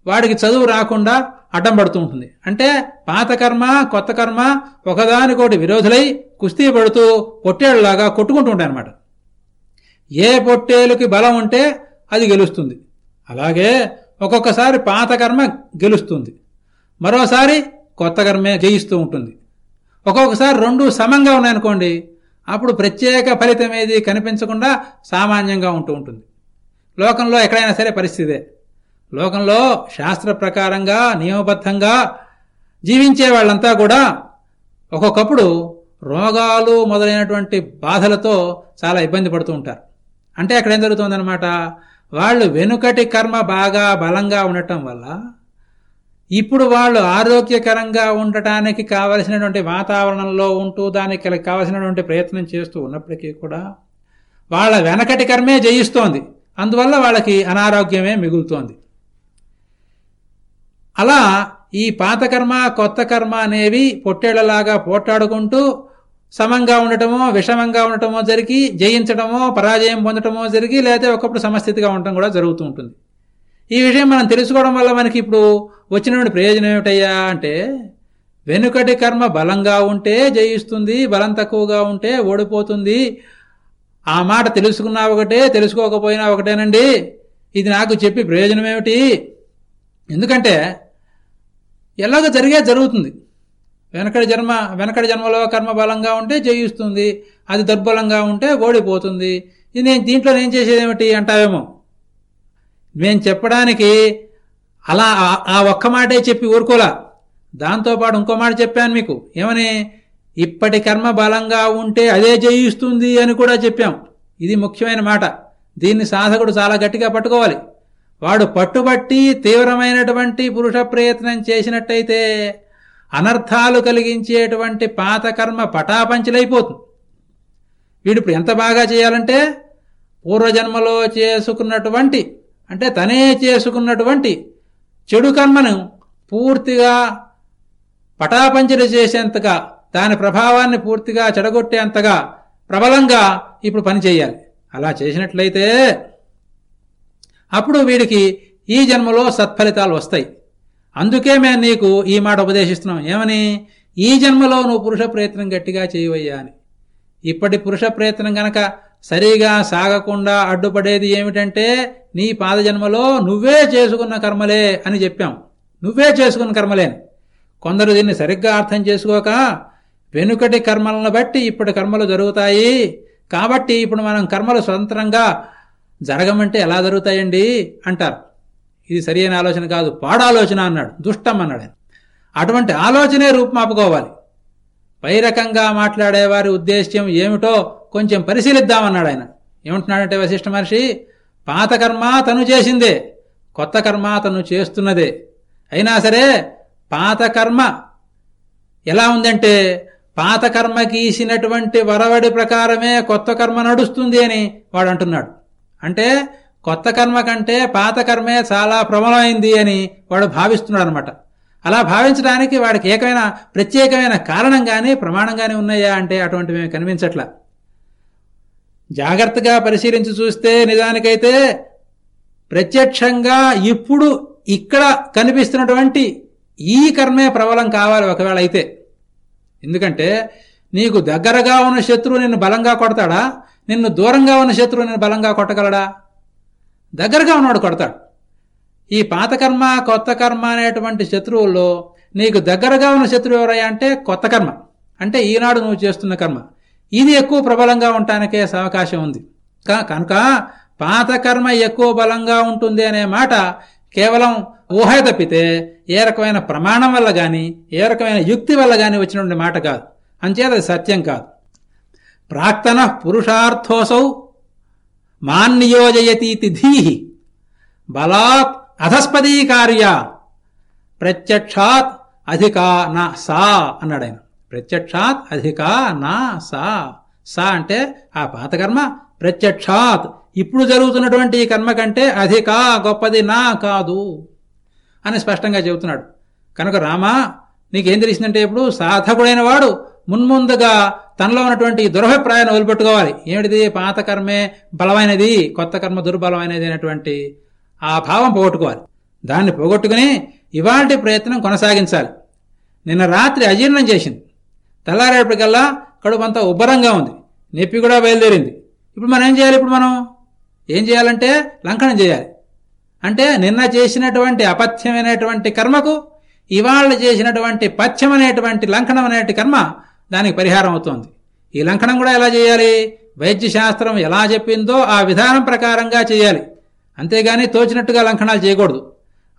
B: వాడికి చదువు రాకుండా అడ్డం పడుతూ ఉంటుంది. అంటే పాత కర్మ కొత్త కర్మ ఒకదానికోటి విరోధులై కుస్తీ పడుతూ పొట్టేళ్ళాగా కొట్టుకుంటూ ఉంటాయి అనమాట ఏ పొట్టేలుకి బలం ఉంటే అది గెలుస్తుంది. అలాగే ఒక్కొక్కసారి పాత కర్మ గెలుస్తుంది. మరోసారి కొత్త కర్మే జయిస్తూ ఉంటుంది. ఒక్కొక్కసారి రెండు సమంగా ఉన్నాయనుకోండి అప్పుడు ప్రత్యేక ఫలితం ఏది కనిపించకుండా సామాన్యంగా ఉంటూ ఉంటుంది. లోకంలో ఎక్కడైనా సరే పరిస్థితే లోకంలో శాస్త్ర ప్రకారంగా నియమబద్ధంగా జీవించే వాళ్ళంతా కూడా ఒక్కొక్కప్పుడు రోగాలు మొదలైనటువంటి బాధలతో చాలా ఇబ్బంది పడుతూ ఉంటారు. అంటే అక్కడ ఏం జరుగుతుందనమాట వాళ్ళు వెనుకటి కర్మ బాగా బలంగా ఉండటం వల్ల ఇప్పుడు వాళ్ళు ఆరోగ్యకరంగా ఉండటానికి కావలసినటువంటి వాతావరణంలో ఉంటూ దానికి కావలసినటువంటి ప్రయత్నం చేస్తూ ఉన్నప్పటికీ కూడా వాళ్ళ వెనకటి కర్మే జయిస్తోంది. అందువల్ల వాళ్ళకి అనారోగ్యమే మిగులుతోంది. అలా ఈ పాత కర్మ కొత్త కర్మ అనేవి పొట్టేళ్ళలాగా పోట్లాడుకుంటూ సమంగా ఉండటమో విషమంగా ఉండటమో జరిగి జయించడమో పరాజయం పొందటమో జరిగి లేకపోతే ఒకప్పుడు సమస్థితిగా ఉండటం కూడా జరుగుతూ ఉంటుంది. ఈ విషయం మనం తెలుసుకోవడం వల్ల మనకి ఇప్పుడు వచ్చినటువంటి ప్రయోజనం ఏమిటయ్యా అంటే వెనుకటి కర్మ బలంగా ఉంటే జయిస్తుంది బలం తక్కువగా ఉంటే ఓడిపోతుంది. ఆ మాట తెలుసుకున్నా ఒకటే తెలుసుకోకపోయినా ఒకటేనండి. ఇది నాకు చెప్పి ప్రయోజనం ఏమిటి? ఎందుకంటే ఎలాగ జరిగే జరుగుతుంది. వెనకడి జన్మ వెనకడి జన్మలో కర్మ బలంగా ఉంటే జయిస్తుంది. అది దుర్బలంగా ఉంటే ఓడిపోతుంది. ఇది నేను దీంట్లో నేను చేసేది ఏమిటి అంటావేమో? నేను చెప్పడానికి అలా ఆ ఒక్క మాటే చెప్పి ఊరుకోలా. దాంతోపాటు ఇంకో మాట చెప్పాను మీకు. ఏమని? ఇప్పటి కర్మ బలంగా ఉంటే అదే జయిస్తుంది అని కూడా చెప్పాం. ఇది ముఖ్యమైన మాట. దీన్ని సాధకుడు చాలా గట్టిగా పట్టుకోవాలి. వాడు పట్టుబట్టి తీవ్రమైనటువంటి పురుష ప్రయత్నం చేసినట్టయితే అనర్థాలు కలిగించేటువంటి పాతకర్మ పటాపంచలైపోతుంది. వీడు ఇప్పుడు ఎంత బాగా చేయాలంటే పూర్వజన్మలో చేసుకున్నటువంటి అంటే తనే చేసుకున్నటువంటి చెడు కర్మను పూర్తిగా పటాపంచలు చేసేంతగా దాని ప్రభావాన్ని పూర్తిగా చెడగొట్టేంతగా ప్రబలంగా ఇప్పుడు పని చేయాలి. అలా చేసినట్లయితే అప్పుడు వీడికి ఈ జన్మలో సత్ఫలితాలు వస్తాయి. అందుకే మేము నీకు ఈ మాట ఉపదేశిస్తున్నాం. ఏమని? ఈ జన్మలో నువ్వు పురుష ప్రయత్నం గట్టిగా చేయవయ్యా అని. ఇప్పటి పురుష ప్రయత్నం గనక సరిగా సాగకుండా అడ్డుపడేది ఏమిటంటే నీ పాదజన్మలో నువ్వే చేసుకున్న కర్మలే అని చెప్పాం. నువ్వే చేసుకున్న కర్మలేని కొందరు దీన్ని సరిగ్గా అర్థం చేసుకోక వెనుకటి కర్మలను బట్టి ఇప్పటి కర్మలు జరుగుతాయి. కాబట్టి ఇప్పుడు మనం కర్మలు స్వతంత్రంగా జరగమంటే ఎలా జరుగుతాయండి? అంటారు. ఇది సరియైన ఆలోచన కాదు. పాడాలోచన అన్నాడు. దుష్టం అన్నాడు అటువంటి ఆలోచనే రూపుమాపుకోవాలి. పై రకంగా మాట్లాడేవారి ఉద్దేశ్యం ఏమిటో కొంచెం పరిశీలిద్దామన్నాడు ఆయన. ఏమంటున్నాడంటే వశిష్ఠ మహర్షి పాత కర్మ తను చేసిందే కొత్త కర్మ తను చేస్తున్నదే. అయినా సరే పాత కర్మ ఎలా ఉందంటే పాత కర్మ గీసినటువంటి వరవడి ప్రకారమే కొత్త కర్మ నడుస్తుంది అని వాడు అంటున్నాడు అంటే కొత్త కర్మ కంటే పాత కర్మే చాలా ప్రబలమైంది అని వాడు భావిస్తున్నాడు అనమాట అలా భావించడానికి వాడికి ఏకమైన ప్రత్యేకమైన కారణం కానీ ప్రమాణం కానీ ఉన్నాయా అంటే అటువంటివి కనిపించట్లా. జాగ్రత్తగా పరిశీలించి చూస్తే నిజానికైతే ప్రత్యక్షంగా ఇప్పుడు ఇక్కడ కనిపిస్తున్నటువంటి ఈ కర్మే ప్రబలం కావాలి ఒకవేళ అయితే. ఎందుకంటే నీకు దగ్గరగా ఉన్న శత్రువు నిన్ను బలంగా కొడతాడా? నిన్ను దూరంగా ఉన్న శత్రువు నేను బలంగా కొట్టగలడా? దగ్గరగా ఉన్నాడు కొడతాడు. ఈ పాత కర్మ కొత్త కర్మ అనేటువంటి శత్రువుల్లో నీకు దగ్గరగా ఉన్న శత్రువు ఎవరయ్యా అంటే కొత్త కర్మ. అంటే ఈనాడు నువ్వు చేస్తున్న కర్మ. ఇది ఎక్కువ ప్రబలంగా ఉండటానికే అవకాశం ఉంది. కనుక పాత కర్మ ఎక్కువ బలంగా ఉంటుంది అనే మాట కేవలం ఊహ తప్పితే ఏ రకమైన ప్రమాణం వల్ల కానీ ఏ రకమైన యుక్తి వల్ల కానీ వచ్చినటువంటి మాట కాదు. అంచేది సత్యం కాదు. ప్రాక్తన పురుషార్థోసౌ మాన్నియోజయతీతి ధీహి బలాత్ అధస్పదీ కార్య ప్రత్యక్షాత్ అధికా నా సా అన్నాడు ఆయన. ప్రత్యక్షాత్ అధికా నా సా. సా అంటే ఆ పాతకర్మ ప్రత్యక్షాత్. ఇప్పుడు జరుగుతున్నటువంటి ఈ కర్మ కంటే అధికా గొప్పది నా కాదు అని స్పష్టంగా చెబుతున్నాడు. కనుక రామా నీకేం తెలిసిందంటే ఇప్పుడు సాధకుడైన వాడు మున్ముందుగా తనలో ఉన్నటువంటి దురభిప్రాయాన్ని వదిలిపెట్టుకోవాలి. ఏమిటిది? పాత కర్మే బలమైనది కొత్త కర్మ దుర్బలమైనది అనేటువంటి ఆ భావం పోగొట్టుకోవాలి. దాన్ని పోగొట్టుకుని ఇవాంటి ప్రయత్నం కొనసాగించాలి. నిన్న రాత్రి అజీర్ణం చేసింది. తెల్లారేపటికల్లా కడుపంతా ఉబ్బరంగా ఉంది. నొప్పి కూడా బయలుదేరింది. ఇప్పుడు మనం ఏం చేయాలి ఇప్పుడు మనం? ఏం చేయాలంటే లంకనం చేయాలి. అంటే నిన్న చేసినటువంటి అపథ్యమైనటువంటి కర్మకు ఇవాళ చేసినటువంటి పథ్యమనేటువంటి లంకనం అనేటి కర్మ దానికి పరిహారం అవుతోంది. ఈ లంకనం కూడా ఎలా చేయాలి? వైద్యశాస్త్రం ఎలా చెప్పిందో ఆ విధానం ప్రకారంగా చేయాలి. అంతేగాని తోచినట్టుగా లంకనాలు చేయకూడదు.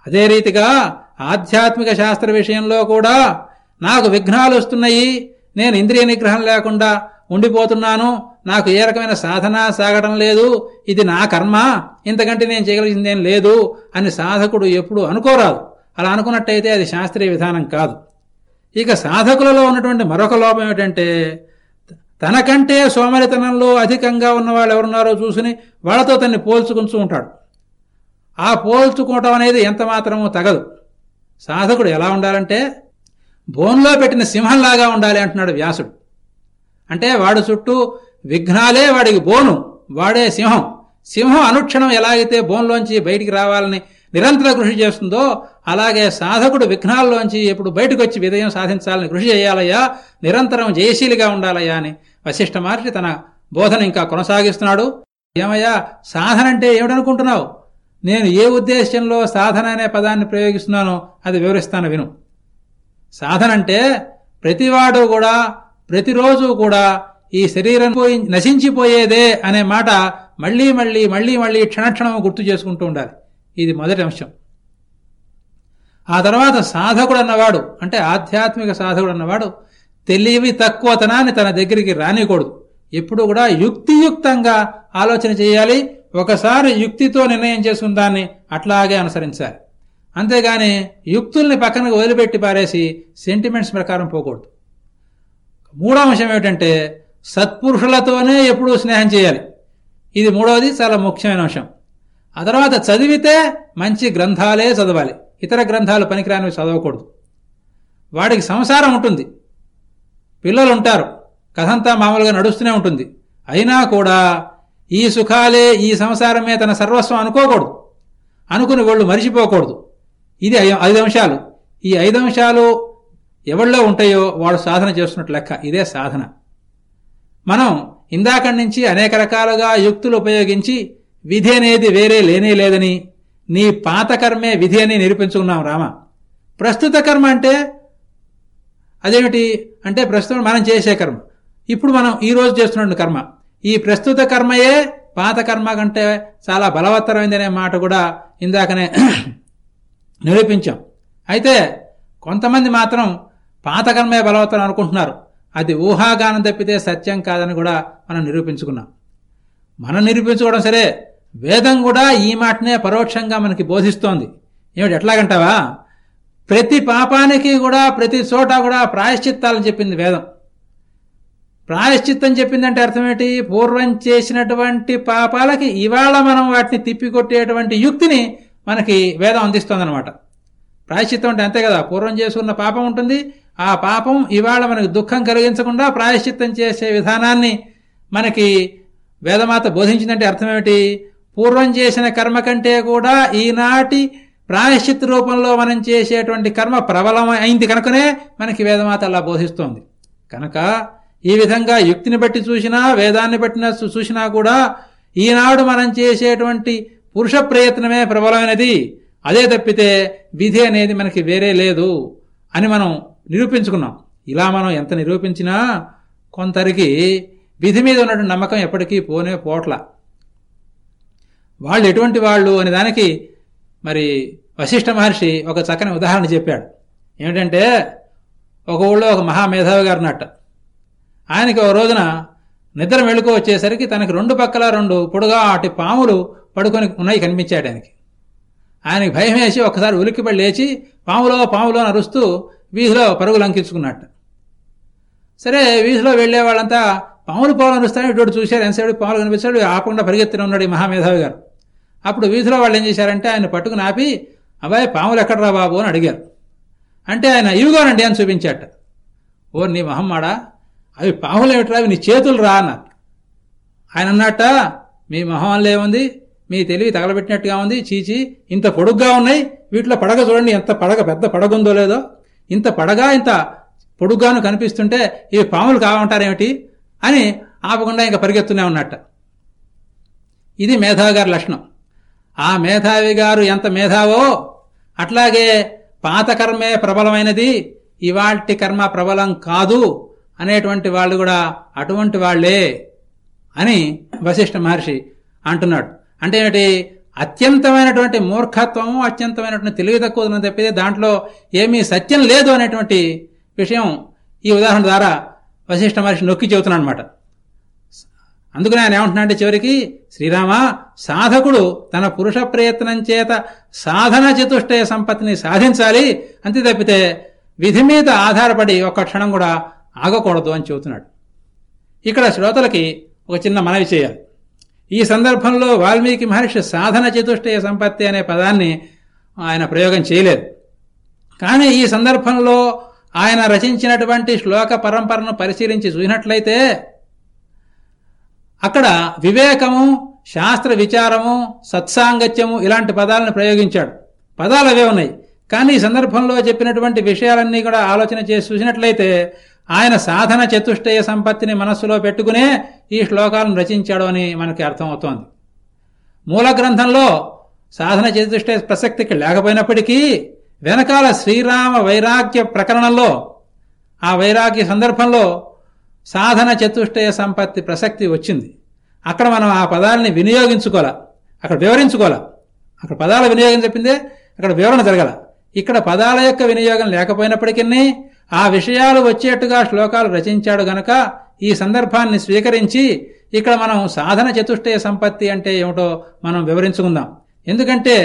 B: అదే రీతిగా ఆధ్యాత్మిక శాస్త్ర విషయంలో కూడా నాకు విఘ్నాలు వస్తున్నాయి. నేను ఇంద్రియ నిగ్రహం లేకుండా ఉండిపోతున్నాను. నాకు ఏ రకమైన సాధన సాగడం లేదు. ఇది నా కర్మ. ఇంతకంటే నేను చేయగలిగిందేం లేదు అని సాధకుడు ఎప్పుడు అనుకోరాదు. అలా అనుకున్నట్టయితే అది శాస్త్రీయ విధానం కాదు. ఇక సాధకులలో ఉన్నటువంటి మరొక లోపం ఏమిటంటే తనకంటే సోమరితనంలో అధికంగా ఉన్న వాళ్ళు ఎవరున్నారో చూసుని వాళ్ళతో తన్ని పోల్చుకుంటూ ఉంటాడు. ఆ పోల్చుకోవటం అనేది ఎంత మాత్రమూ తగదు. సాధకుడు ఎలా ఉండాలంటే బోన్లో పెట్టిన సింహంలాగా ఉండాలి అంటున్నాడు వ్యాసుడు. అంటే వాడు చుట్టూ విఘ్నాలే వాడికి బోను వాడే సింహం. సింహం అనుక్షణం ఎలాగైతే బోన్లోంచి బయటికి రావాలని నిరంతర కృషి చేస్తుందో అలాగే సాధకుడు విఘ్నాల్లోంచి ఎప్పుడు బయటకు వచ్చి విజయం సాధించాలని కృషి చేయాలయ్యా నిరంతరం జయశీలిగా ఉండాలయ్యా అని వశిష్ఠ మహర్షి తన బోధన ఇంకా కొనసాగిస్తున్నాడు. ఏమయ్యా సాధన అంటే ఏమిటనుకుంటున్నావు? నేను ఏ ఉద్దేశంలో సాధన అనే పదాన్ని ప్రయోగిస్తున్నానో అది వివరిస్తాను విను. సాధన అంటే ప్రతివాడు కూడా ప్రతిరోజు కూడా ఈ శరీరం పోయి నశించిపోయేదే అనే మాట మళ్ళీ మళ్ళీ మళ్ళీ మళ్ళీ క్షణక్షణం గుర్తు చేసుకుంటూ ఉండాలి. ఇది మొదటి అంశం. ఆ తర్వాత సాధకుడు అన్నవాడు అంటే ఆధ్యాత్మిక సాధకుడు అన్నవాడు తెలివి తక్కువతనాన్ని తన దగ్గరికి రానికూడదు. ఎప్పుడు కూడా యుక్తియుక్తంగా ఆలోచన చేయాలి ఒకసారి యుక్తితో నిర్ణయం చేసుకున్న దాన్ని అట్లాగే అనుసరించాలి. అంతేగాని యుక్తుల్ని పక్కనకు వదిలిపెట్టి పారేసి సెంటిమెంట్స్ ప్రకారం పోకూడదు. మూడో అంశం ఏమిటంటే సత్పురుషులతోనే ఎప్పుడూ స్నేహం చేయాలి. ఇది మూడవది చాలా ముఖ్యమైన అంశం. ఆ తర్వాత చదివితే మంచి గ్రంథాలే చదవాలి. ఇతర గ్రంథాలు పనికిరానివి చదవకూడదు. వాడికి సంసారం ఉంటుంది. పిల్లలు ఉంటారు కథంతా మామూలుగా నడుస్తూనే ఉంటుంది. అయినా కూడా ఈ సుఖాలే ఈ సంసారమే తన సర్వస్వం అనుకోకూడదు. అనుకుని వాళ్ళు మరిచిపోకూడదు. ఇది ఐదు అంశాలు. ఈ ఐదు అంశాలు ఎవళ్ళో ఉంటాయో వాడు సాధన చేస్తున్నట్టు లెక్క. ఇదే సాధన. మనం ఇందాక నుంచి అనేక రకాలుగా యుక్తులు ఉపయోగించి విధి అనేది వేరే లేనే లేదని నీ పాత కర్మే విధి అని నిరూపించుకున్నాం రామ. ప్రస్తుత కర్మ అంటే అదేమిటి? అంటే ప్రస్తుతం మనం చేసే కర్మ. ఇప్పుడు మనం ఈ రోజు చేస్తున్న కర్మ. ఈ ప్రస్తుత కర్మయే పాత కర్మ కంటే చాలా బలవత్తరమైందనే మాట కూడా ఇందాకనే నిరూపించాం. అయితే కొంతమంది మాత్రం పాత కర్మే బలవత్తరం అనుకుంటున్నారు. అది ఊహాగానం తప్పితే సత్యం కాదని కూడా మనం నిరూపించుకున్నాం. మనం నిరూపించుకోవడం సరే వేదం కూడా ఈ మాటనే పరోక్షంగా మనకి బోధిస్తోంది. ఏమిటి ఎట్లాగంటావా? ప్రతి పాపానికి కూడా ప్రతి చోట కూడా ప్రాయశ్చిత్తాలని చెప్పింది వేదం. ప్రాయశ్చిత్తం చెప్పిందంటే అర్థమేంటి పూర్వం చేసినటువంటి పాపాలకి ఇవాళ మనం వాటిని తిప్పికొట్టేటువంటి యుక్తిని మనకి వేదం అందిస్తోందనమాట ప్రాయశ్చిత్తం అంటే అంతే కదా పూర్వం చేసుకున్న పాపం ఉంటుంది. ఆ పాపం ఇవాళ మనకు దుఃఖం కలిగించకుండా ప్రాయశ్చిత్తం చేసే విధానాన్ని మనకి వేదమాత బోధించిందంటే అర్థమేమిటి? పూర్వం చేసిన కర్మ కంటే కూడా ఈనాటి ప్రాయశ్చిత్ రూపంలో మనం చేసేటువంటి కర్మ ప్రబలం అయింది కనుకనే మనకి వేదమాత అలా బోధిస్తోంది. కనుక ఈ విధంగా యుక్తిని బట్టి చూసినా వేదాన్ని బట్టిన చూసినా కూడా ఈనాడు మనం చేసేటువంటి పురుష ప్రయత్నమే ప్రబలమైనది. అదే తప్పితే విధి అనేది మనకి వేరే లేదు అని మనం నిరూపించుకున్నాం. ఇలా మనం ఎంత నిరూపించినా కొంతరికి విధి మీద ఉన్నటువంటి నమ్మకం ఎప్పటికీ పోనే పోట్ల. వాళ్ళు ఎటువంటి వాళ్ళు అనే దానికి మరి వశిష్ఠ మహర్షి ఒక చక్కని ఉదాహరణ చెప్పాడు. ఏమిటంటే ఒక ఊళ్ళో ఒక మహామేధావి గారు నట్ట ఆయనకి ఒక రోజున నిద్ర మెళుకు వచ్చేసరికి తనకి రెండు పక్కల రెండు పొడుగా అటు పాములు పడుకొని ఉన్నాయి కనిపించాడు ఆయనకి. ఆయనకి భయం వేసి ఒకసారి ఉలిక్కిపడి లేచి పాములో పాములో నరుస్తూ వీధిలో పరుగులు అంకించుకున్నట్టు సరే వీధిలో వెళ్ళే వాళ్ళంతా పాములు పాములు అరుస్తాయని ఇటు చూశారు. ఎంతసేపు పాములు కనిపించాడు ఆపకుండా పరిగెత్తిన ఉన్నాడు ఈ మహామేధావి గారు. అప్పుడు వీధిలో వాళ్ళు ఏం చేశారంటే ఆయన పట్టుకుని ఆపి అబ్బాయి పాములు ఎక్కడరా బాబు? అని అడిగారు. అంటే ఆయన ఇవిగోనండి అని చూపించాట. ఓ నీ మహమ్మాడా అవి పాములు ఏమిట్రా? అవి నీ చేతులు రా అన్నారు. ఆయన అన్నట్ట మీ మొహంలో ఏముంది మీ తెలివి తగలబెట్టినట్టుగా ఉంది చీచి ఇంత పొడుగ్గా ఉన్నాయి వీటిలో పడగ చూడండి ఎంత పడగ పెద్ద పడగుందో లేదో. ఇంత పడగా ఇంత పొడుగ్గాను కనిపిస్తుంటే ఇవి పాములు కావంటారేమిటి అని ఆపకుండా ఇంకా పరిగెత్తునే ఉన్నట్ట ఇది మేధాగారి లక్షణం. ఆ మేధావి గారు ఎంత మేధావో అట్లాగే పాత కర్మే ప్రబలమైనది ఇవాల్టి కర్మ ప్రబలం కాదు అనేటువంటి వాళ్ళు కూడా అటువంటి వాళ్ళే అని వశిష్ఠ మహర్షి అంటున్నాడు. అంటే ఏమిటి? అత్యంతమైనటువంటి మూర్ఖత్వము అత్యంతమైనటువంటి తెలివి తక్కువ తప్పితే దాంట్లో ఏమీ సత్యం లేదు అనేటువంటి విషయం ఈ ఉదాహరణ ద్వారా వశిష్ఠ మహర్షి నొక్కి చెబుతున్నాడు అనమాట అందుకని ఆయన ఏమంటున్నాడంటే చివరికి శ్రీరామ సాధకుడు తన పురుష ప్రయత్నం చేత సాధన చతుష్టయ సంపత్తిని సాధించాలి. అంతే తప్పితే విధి మీద ఆధారపడి ఒక్క క్షణం కూడా ఆగకూడదు అని చెబుతున్నాడు. ఇక్కడ శ్రోతలకి ఒక చిన్న మనవి చేయాలి. ఈ సందర్భంలో వాల్మీకి మహర్షి సాధన చతుష్టయ సంపత్తి అనే పదాన్ని ఆయన ప్రయోగం చేయలేదు. కానీ ఈ సందర్భంలో ఆయన రచించినటువంటి శ్లోక పరంపరను పరిశీలించి చూసినట్లయితే అక్కడ వివేకము శాస్త్ర విచారము సత్సాంగత్యము ఇలాంటి పదాలను ప్రయోగించాడు. పదాలు అవే ఉన్నాయి. కానీ ఈ సందర్భంలో చెప్పినటువంటి విషయాలన్నీ కూడా ఆలోచన చేసి చూసినట్లయితే ఆయన సాధన చతుష్టయ సంపత్తిని మనస్సులో పెట్టుకునే ఈ శ్లోకాలను రచించాడు అని మనకి అర్థమవుతోంది. మూల గ్రంథంలో సాధన చతుష్టయ ప్రసక్తికి లేకపోయినప్పటికీ వెనకాల శ్రీరామ వైరాగ్య ప్రకరణంలో ఆ వైరాగ్య సందర్భంలో సాధన చతుష్టయ సంపత్తి ప్రసక్తి వచ్చింది. అక్కడ మనం ఆ పదాలని వినియోగించుకోవాలా. అక్కడ వివరించుకోవాలా. అక్కడ పదాల వినియోగం చెప్పిందే అక్కడ వివరణ జరగల. ఇక్కడ పదాల యొక్క వినియోగం లేకపోయినప్పటికీ ఆ విషయాలు వచ్చేట్టుగా శ్లోకాలు రచించాడు గనక ఈ సందర్భాన్ని స్వీకరించి ఇక్కడ మనం సాధన చతుష్టయ సంపత్తి అంటే ఏమిటో మనం వివరించుకుందాం. ఎందుకంటే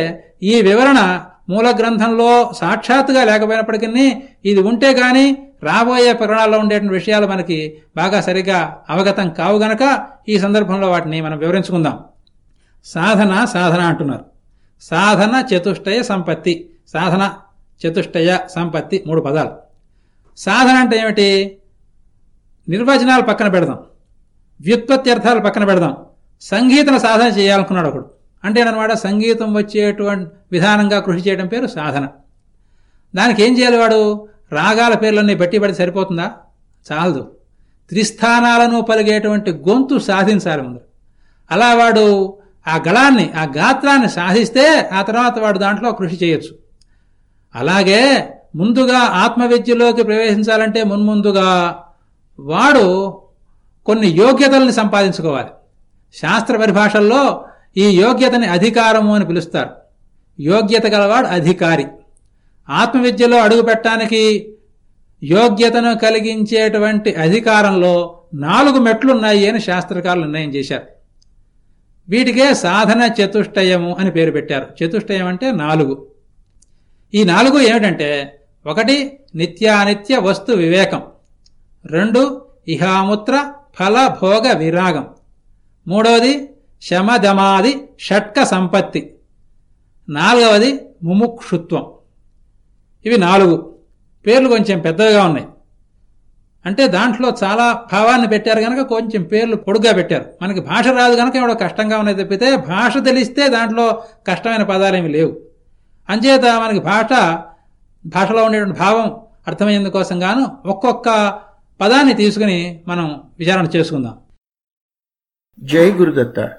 B: ఈ వివరణ మూల గ్రంథంలో సాక్షాత్తుగా లేకపోయినప్పటికీ ఇది ఉంటే గాని రాబోయే పురాణాల్లో ఉండేటువంటి విషయాలు మనకి బాగా సరిగా అవగతం కావు గనక ఈ సందర్భంలో వాటిని మనం వివరించుకుందాం. సాధన సాధన అంటున్నారు. సాధన చతుష్టయ సంపత్తి. సాధన చతుష్టయ సంపత్తి మూడు పదాలు. సాధన అంటే ఏమిటి? నిర్వచనాలు పక్కన పెడదాం. వ్యుత్పత్తి అర్థాలు పక్కన పెడదాం. సంగీతం సాధన చేయాలనుకున్నాడు ఒకడు. అంటే అనమాట సంగీతం వచ్చేటువంటి విధానంగా కృషి చేయడం పేరు సాధన. దానికి ఏం చేయాలి వాడు? రాగాల పేర్లన్నీ బట్టి పడి సరిపోతుందా? చాలదు. త్రిస్థానాలను పలిగేటువంటి గొంతు సాధించాలి ముందు. అలా వాడు ఆ గళాన్ని ఆ గాత్రాన్ని సాధిస్తే ఆ తర్వాత వాడు దాంట్లో కృషి చేయొచ్చు. అలాగే ముందుగా ఆత్మవిద్యలోకి ప్రవేశించాలంటే మున్ముందుగా వాడు కొన్ని యోగ్యతల్ని సంపాదించుకోవాలి. శాస్త్ర పరిభాషల్లో ఈ యోగ్యతని అధికారము అని పిలుస్తారు. యోగ్యత గలవాడు అధికారి. ఆత్మవిద్యలో అడుగుపెట్టడానికి యోగ్యతను కలిగించేటువంటి అధికారంలో నాలుగు మెట్లున్నాయి అని శాస్త్రకారులు నిర్ణయం చేశారు. వీటికే సాధన చతుష్టయము అని పేరు పెట్టారు. చతుష్టయం అంటే నాలుగు. ఈ నాలుగు ఏమిటంటే ఒకటి నిత్యానిత్య వస్తు వివేకం. రెండు ఇహాముత్ర ఫల భోగ విరాగం. మూడవది శమధమాది షట్క సంపత్తి నాలుగవది ముముక్షుత్వం. ఇవి నాలుగు. పేర్లు కొంచెం పెద్దగా ఉన్నాయి. అంటే దాంట్లో చాలా భావాన్ని పెట్టారు కనుక కొంచెం పేర్లు పొడుగ్గా పెట్టారు. మనకి భాష రాదు కనుక ఎవడో కష్టంగా ఉన్నాయి తప్పితే భాష తెలిస్తే దాంట్లో కష్టమైన పదాలేమి లేవు. అంచేత మనకి భాష భాషలో ఉండేటువంటి భావం అర్థమయ్యేందుకోసం గాను ఒక్కొక్క పదాన్ని తీసుకుని మనం విచారణ చేసుకుందాం.
A: జై గురుదత్త.